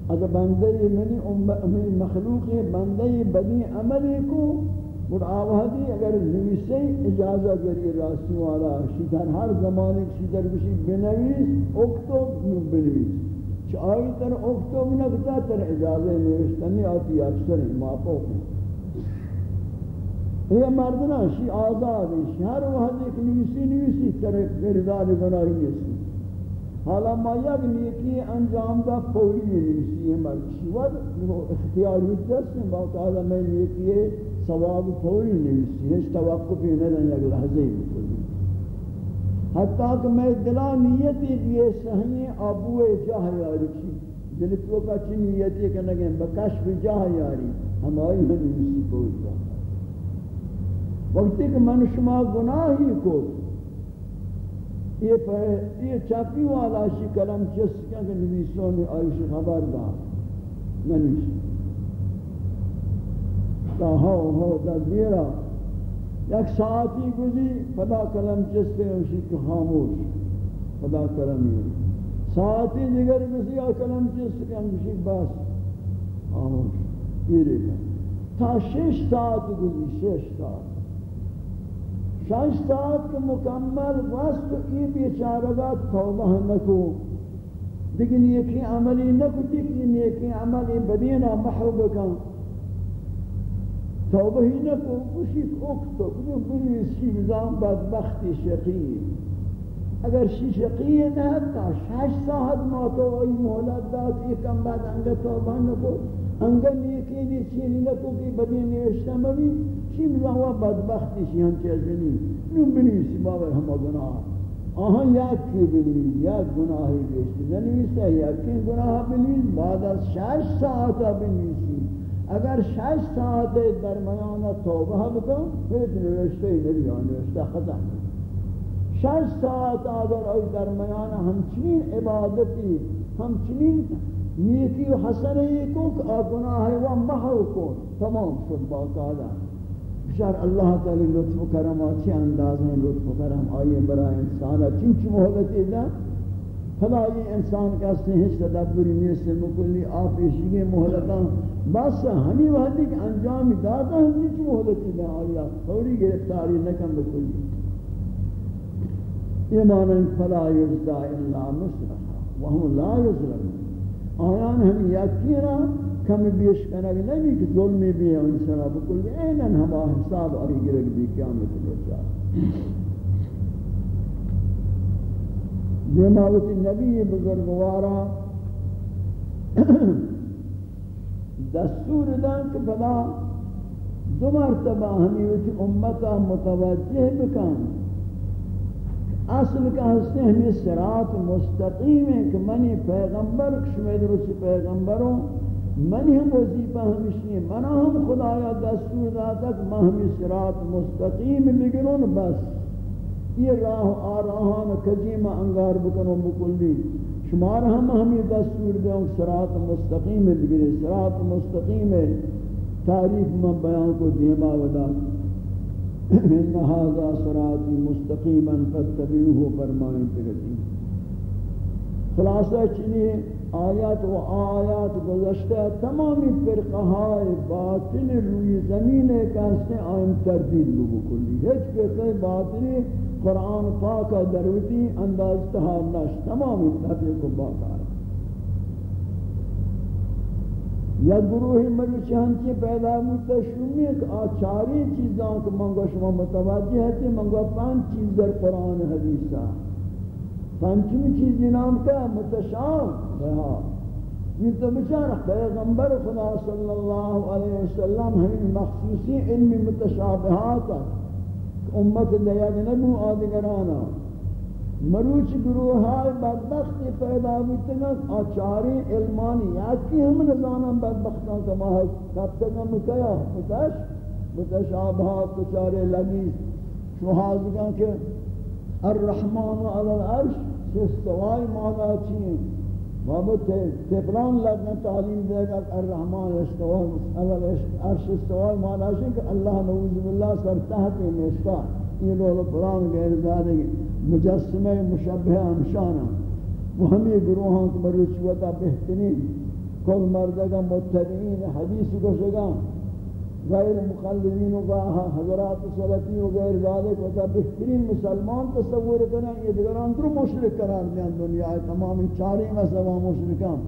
اگر بندے منی امین مخلوق بندے بدی عملی کو مدعاوہدی اگر نویسے اجازہ کری راستی والا شیدر ہر زمانے شیدر بشی بنویس اکتب نو بنویس آئی تر اکتوب نکتا تر اجازے نوشتنی آتی افسر ماپوک یہ مردنا شی آزاد ہے شی ہر وحد ایک نویسی نویسی تر گردار گناہی نیسی حالا ما یک نیکی انجام دا پوری نویسی ہے مرد شی ود اختیاری دست میں باقاعدہ میں نیکی ثواب پوری نویسی ہے توقفی ندن یک لحظے بکلی حتیٰ کہ میں دلا نیتی دیئے سہنی ابو جاہ یاری چی؟ دل تو کا چی نیتی کہ نگیں بکشف جاہ یاری. ہم آئی ہیں اسی کوئی جاہ وقتی کہ من شما گناہی کو یہ پر یہ چاپی والا شی کلم چس کیا کہ نبیسوں نے آئیش خبر دا ننیش تا ہو ہو، دا یک ساعتی گزی خدا کلم چستے اسی کو خاموش خدا کلم یہ ساعتی دیگر گزی یا کلم چستے کہ اسی بس، خاموش یہ رکھا تا شش ساعت گزی، شش ساعت۔ شش ساعت کے مکمل وست ای بیچارگا توبہ نکو۔ لیکن یہ کی عملی نکو لیکن یہ کی عملی بدینا محروب کن توبه کو نکن کشی اکتو بگو بگو بعد وقت شقی. اگر شی شقی نہ تا شش ساعت ما تو ای مولد داد یکم بعد انگه توبه نکن انگه نیکی دی نہ کو کی بدی نوشتن ببین چی میزان و بدبختی شی هم نو نون بنویسی بابر ہم گناه. آها یاد کی بنویس یک گناهی بیشتی. ننویسه یکی گناه بنویس بعد از شش ساعت بنویسی. اگر شش ساعت در میان توبه هم کن فیت نوشته نبی نوشته خدا. شش ساعت اگر ای در میان همچنین عبادتی همچنین نیکی و حسنی کن که آگنا حیوان محو کن. تمام شد با کالا. بشار الله تعالی لطف و کرم آتی انداز لطف و کرم آئیے برای انسان چنچ محبت ایدن خدا یہ انسان کا سے ہیچ تدبری نہیں سے مکلی آپ اشیگے محلتاں بس ہمیں وحدی کہ انجام داتا ہم نے نیچ محلتی دیں آیا فوری گرفتاری نکم بکلی یہ معنی فلا یجدہ الا مصرحا وہم لا یظلم آیان ہم یقینا کم بیش کنگ نہیں کہ ظلمی بھی ہے انسان بکلی اینن ہما حساب آری گرگ بھی قیامت اللہ دیما دیماوت نبی بزرگوارا *clears throat* دستور دن کہ بلا دو مرتبہ ہمیں ہمیوتی امتا متوجہ بکن. اصل کا ہستے ہمیں سرات مستقیم ہے کہ منی پیغمبر کشمید رسی پیغمبروں منی ہم وظیفہ ہمشنی منا ہم خدایا دستور داتا کہ میں ہمیں سرات مستقیم بگرون، بس. یہ راہ آراہان کجیم انگار بکنو بکلی شمار ہم ہمیں دستور دیں صراط مستقیم بگرے. صراط مستقیم تعریف میں بیان کو دیما ودا. ان هذا صراطی مستقیما فاتبعوه فرمائیں تگتی خلاصہ چنی آیات و آیات گزشتہ تمامی فرقہائے باطن روی زمین ایک کہستے آئین تردید لگو کلی ہیچ فرقہ باطنی قرآن پاک دروتی انداز تحال نش تمامی تحفیق کو باقا یا گروہی مروچی ہنچی پیدا ہوتا شمی کہ آچاری چیزاں کہ منگو شما متوجہ ہے منگو پانچ چیز در قرآن حدیثہ پنچمی چیزی نام کیا متشام. رہا یہ تو بچار پیغمبر خدا صلی اللہ علیہ وسلم ہمیں مخصوصی علمی متشابہات ہے امت لیاد نبو آدگرانا مروچ گروہ گروہائی بدبختی پیدا بیتنا آچاری علمانی یکی ہم نظانا بدبختان کما ہے کب تک ہم کیا؟ متش؟ متشابہات کچارے لگی. شہازگاں کے الرحمن علی العرش استوائی معنی چیئے بابت تفلان لگنا تعلیم دے گا الرحمن استوائی عرش استوائی مانا چیئے کہ اللہ نعوذ باللہ سر تحت نشتا یہ لوگ قرآن غیر دارے مجسمہ مشبہ امشانا وہ ہمیں گروہاں کو مروچوتا بہترین کل مردگا متبعین حدیث کو شگا غیر مخلدین و حضرات سلفی و غیر ذالک و تا بہترین مسلمان تصور کرنا یہ دیگران درو مشرک قرار دیں دنیا تمامی چاری مسئلہ مشرکان.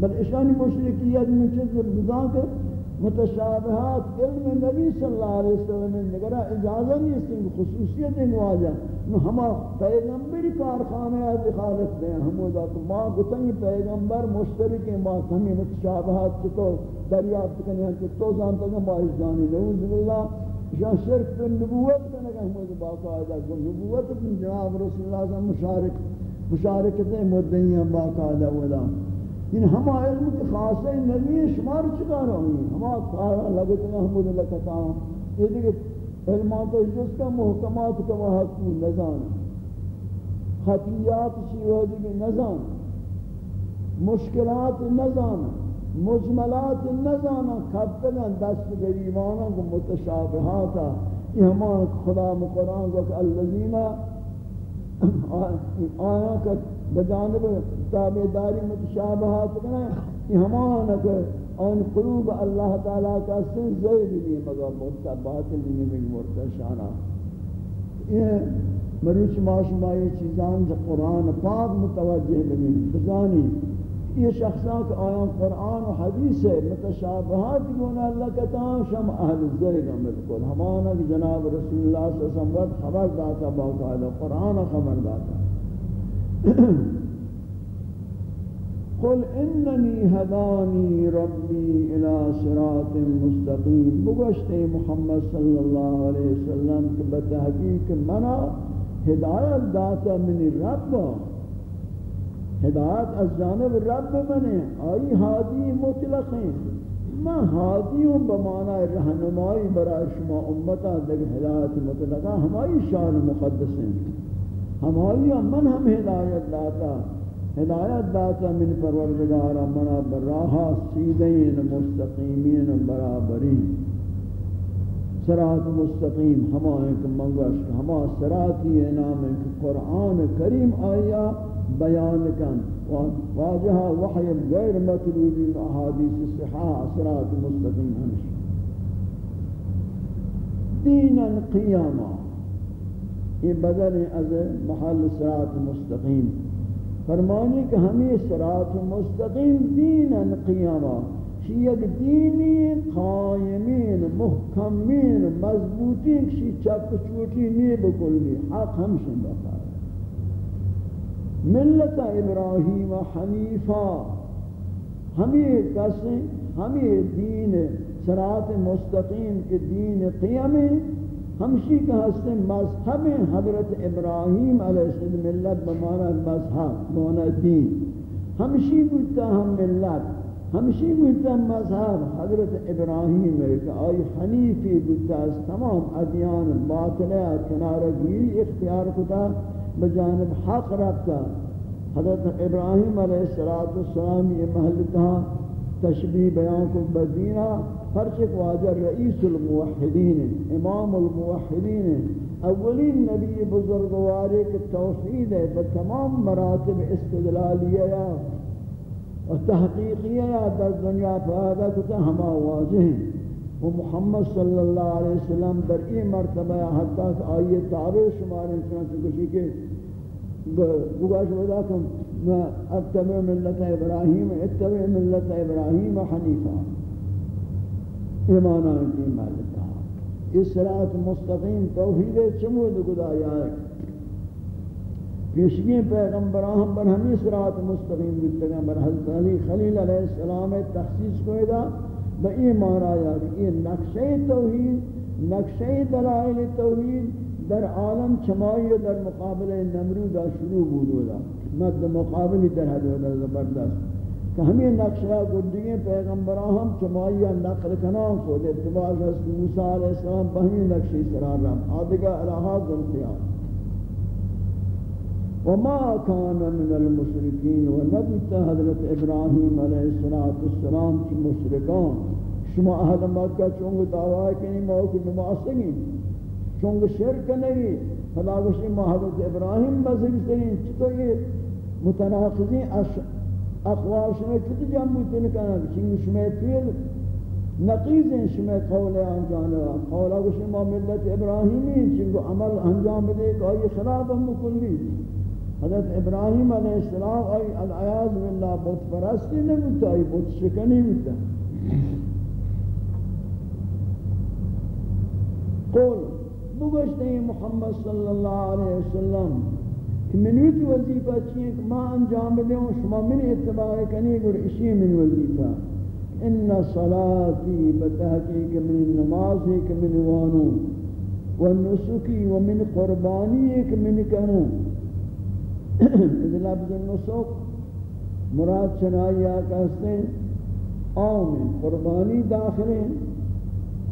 بل اشانی مشرکیت میں چیز بزاں کر متشابہات علم نبی صلی اللہ علیہ وسلم نگرہ اجازہ نہیں اس کی خصوصیت نواجہ نو ہما پیغمبری کارخانے از خالق دیں ہمو ذات ما گتنی پیغمبر مشترک ہیں، ما ہمیں متشابہات چکو دریافت کرنے ہیں کہ تو جانتا کہ ما اس جانی نعوذ باللہ شان شرک پر نبوت کرنے کہ ہمو باقاعدہ کو نبوت جناب رسول اللہ صلی اللہ علیہ وسلم مشارک، مشارکتیں مدنیاں باقاعدہ ولا ان ہما علم کے خاصے نبی شمار چکار ہوئی ہما کارا لگت محمود لکتا۔ یہ دیکھ علمات جس کا محکمات کا محکم نظام خطیات چیوہ دیکھ نظام۔ مشکلات نظام مجملات نظام کبتگا دست گریبانا کو متشابہاتا یہ ہما خدا مقرآن کو کہ اللذین آیا کہ بجانب تابعداری متشابہات کریں یہ ہمان کہ ان قلوب اللہ تعالیٰ کا سن زید بھی مگر مرتا باطل بھی من مرتا شانا یہ مروچ معاشمہ یہ چیزان جو قرآن پاک متوجہ بنی۔ بزانی، یہ شخصان کہ آیان قرآن و حدیث ہے، متشابہات گونا اللہ کتان شم اہل زید ملکل ہمانا کہ جناب رسول اللہ صلی اللہ علیہ وسلم خبر داتا باقاعدہ قرآن خبر داتا۔ *clears throat* قل اننی هدانی ربی الى صراط مستقیم. بگشت محمد صلی اللہ علیہ وسلم کہ بتحقیق منا ہدایت داتا من رب. ہدایت از جانب رب منے آئی حادی مطلق ہیں میں حادی ہوں بمعنی رہنمائی برای شما امتا دیکھ ہدایت مطلقہ ہماری شان مقدس ہیں ہماری من ہم ہدایت داتا. ہدایت داتا من پروردگارا، منا براہا سیدین، مستقیمین، برابرین. سرات مستقیم، ہما ایک منگوش ہما سراتی انام ایک قرآن کریم آیا، بیان کن. واجہا، وحی غیر مطلوبی احادیث صحاح سرات مستقیم ہمشی دینا قیاما. یہ بدل از محل سرات مستقیم. فرمانی کہ ہمیں سرات مستقیم دین قیامہ یک دینی قائمین، محکمین، مضبوطین کشی چپ چوٹی نی بکلی حق ہمشن بخار. ملت ابراہیم حنیفہ ہمیں کسی ہمیں دین سرات مستقیم کے دین قیمی ہمشی کا ہستے مذہب حضرت ابراہیم علیہ السلام ملت بمانا مذہب بمانا دین۔ ہمشی بودتا ہم ملت، ہمشی بودتا مذہب۔ حضرت ابراہیم کہ آئی حنیفی بودتا اس تمام ادیان باطلہ کنارہ گیری اختیار کتا بجانب حق رکھتا۔ حضرت ابراہیم علیہ السلام یہ محلتہ تشبیح بیان کو بدینہ پرچک واجر رئیس الموحدین، امام الموحدین، اولین نبی بزرگواری کے توحید ہے بتمام مراتب استدلالیہ یا و تحقیقیہ یا در دنیا فائدہ کتا ہما واضح ہیں۔ و محمد صلی اللہ علیہ وسلم در این مرتبہ حتی کہ آئیے تعبیر شماریں چنانچہ کشی کے گوگاش ودا کم اتبع ملت ابراہیم، اتبع ملت ابراہیم حنیفہ۔ ایمانا کی مالکہ اس صراط مستقیم توحید چمود گدایا ہے۔ پیشگی پیغمبران پر ہمیں صراط مستقیم گفتگا بر حضرت علی خلیل علیہ السلام تخصیص کو ادا با این مارا یاد یہ نقشہ توحید، نقشہ دلائل توحید در عالم چمائی در مقابل نمرود شروع بود ہودا مد مقابلی در حد زبردست۔ کہ ہمیں نقشہ گردگی پیغمبران ہم چمائیہ نقل کنان کو دے اتباع حضرت موسیٰ علیہ السلام بہمی نقشی سرار رہا آدھگا الہات ذنقیان وما كان من المشركين ونبت حضرت ابراہیم علیہ السلام کی مشرکان۔ شما اہل مکہ چونگ دعویٰ کنی موقع نماسگی چونگ شرک نہیں خدا گوشی ما حضرت ابراہیم مذہب سرین چطور یہ متناقضین اقوال شما کتی جمع بودن کنن چنگ شما پیل نقیز ہیں شما قول انجانوا قولا کو شما ملت ابراہیمی چنگو عمل انجام دے کہ آئی خراب ہم کلی حضرت ابراہیم علیہ السلام آئی العیاض باللہ بہت پرستی نہیں ہوتا آئی بہت شکنی ہوتا قول بگشتے محمد صلی اللہ علیہ وسلم کہ منویت وظیفہ چیئے کہ ما انجام دے ہوں، شما من اتباع کنی گر اسی من وظیفہ۔ ان صلاتی بتحقیق من نمازی کہ من وانو والنسکی ومن قربانی کہ من کنو۔ اذا لفظ النسک مراد چنائی آکا ہیں، آمین، قربانی داخلیں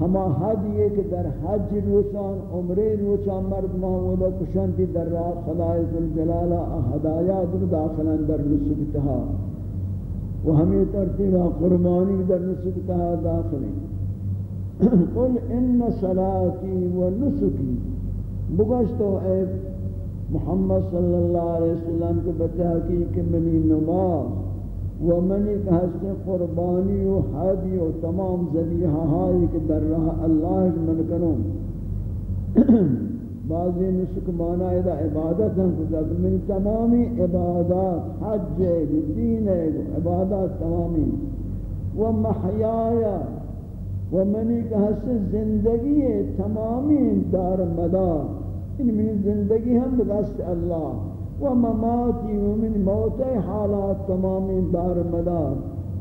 ہما حد یہ کہ در حج روچان عمرے روچان مرد محمودہ کشنتی در راہ خدای ذوالجلالہ ہدایہ در داخلان در نسکتہا و ہمیں ترتیبہ قربانی در نسکتہا داخلیں *clears throat* قل ان صلاتی و نسکی. بگشتو اے محمد صلی اللہ علیہ وسلم کے بتحقیق منی نماز. و منی کہ ہستے قربانی و حادی و تمام ذبیحہ ہائی کہ در رہا اللہ من کنوں *clears throat* بعضی نسک مانا ہے عبادت ہم کو من تمامی عبادات، حج ہے دین ہے عبادات تمامی. و محیایا و منی کہ ہستے زندگی تمامی دار مدار. ان من زندگی ہم بگست اللہ و مماتی و من موت حالات تمام دار مدار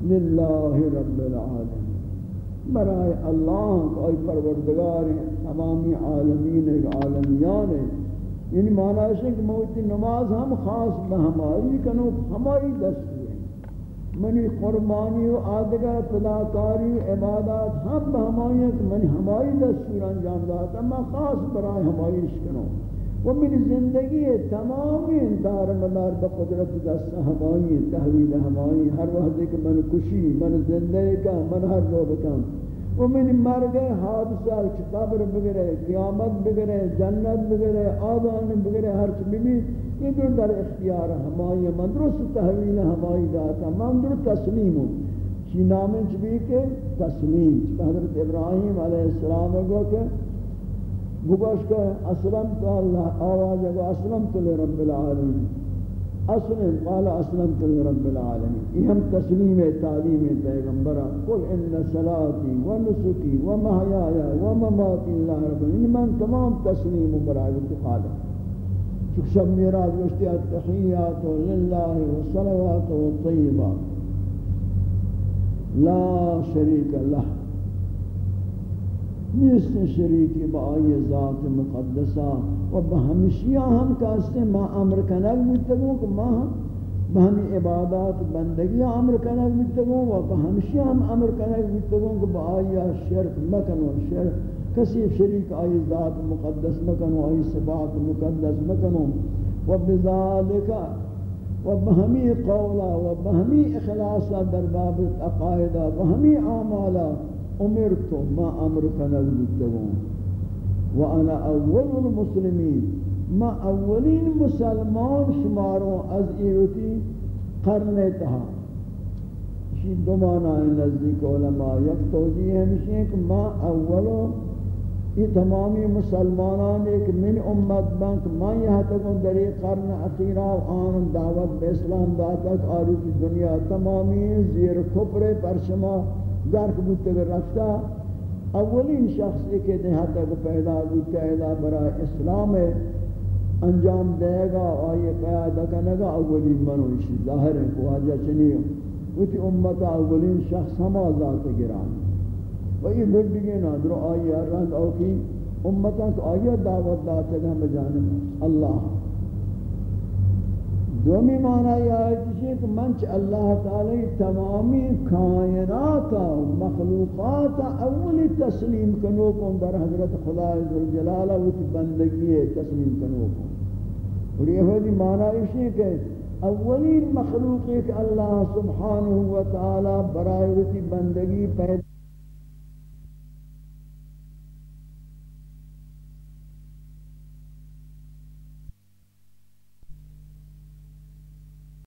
للہ رب العالمین. برائے اللہ کوئی پروردگار تمامی عالمین ایک عالمیان ہیں. یعنی معنی ہے کہ موت نماز ہم خاص بہمائی کنو ہماری دستی ہے منی قربانی و آدگر پداکاری و عبادات ہم بہمائی ہیں کہ منی ہماری دستور انجام داتا میں خاص برائے ہماری کنو. و من زندگی تمامی دار مدار بقدرت دست ہمائی تحویل ہمائی ہر وقت کہ من کشی، من زندگی کا من ہر جو بکم. و من مرگ حادثہ قبر بگرے قیامت بگرے جنت بگرے آدان بگرے ہر چی بھی یہ در در اختیار ہمائی من. درست تحویل ہمائی داتا من در تسلیم ہوں چی نامن چی کہ تسلیم. حضرت ابراہیم علیہ السلام کو کہ گوش کہ اسلمت اللہ آواز ہے اسلمت لرب العالمین اسلم قال اسلمت لرب العالمین یہ ہم تسلیم تعلیم پیغمبر قل ان صلاتی و نسکی و محیایا و مماتی اللہ رب العالمین من تمام تسلیم برای خالق چک شب میراج گشتی التحیات للہ والصلوات والطیبات لا شریک اللہ نیست شریکی با آئی ذات مقدسہ و بہمشیہ ہم کہتے ما امر کنگ متگوں کہ ما بہمی عبادات بندگی امر کنگ متگوں و بہمشیہ ہم امر کنگ متگوں کہ با آئی شرک مکنو شرک کسی شریک آئی ذات مقدس مکنو آئی صفات مقدس مکنو و بذالکہ و بہمی قولا و بہمی اخلاصا در باب اقائدہ و بہمی اعمالا امرت ما امرك نزبتهم وانا اول المسلمين. ما اولین مسلمان شماروں از ایوتی قرن تہا اسی دو معنی نزدیک علماء یک توجیہ ہمشی کہ ما اولو یہ تمامی مسلمانان ایک من امت بنک ما یہ تکن در ایک قرن اخیرہ آن دعوت بے اسلام داتک آروچ دنیا تمامی زیر کپر پرشما. گرک بودتے رفتا اولین شخص ایک دیہا تک پیدا بودتے ایلا برای اسلام انجام دے گا آئیے قیادہ کنگا، اولین منوشی ظاہر ہے کو آجا چنی وہ تی اولین شخص ہما ذات گرانی و یہ بردگی نادر آئیے رنگ اوکی امتا کو آئیے دعوت داتے گا بجانب اللہ دومی معنی یہ آیت ہے کہ منچ اللہ تعالی تمامی کائنات و مخلوقات اولی تسلیم کنو کن در حضرت خدا عزوجلالہ و بندگی تسلیم کنو کن۔ اور یہ ہوئی معنی یہ کہ اولین مخلوق ایک اللہ سبحانہ و تعالی برائے بندگی پیدا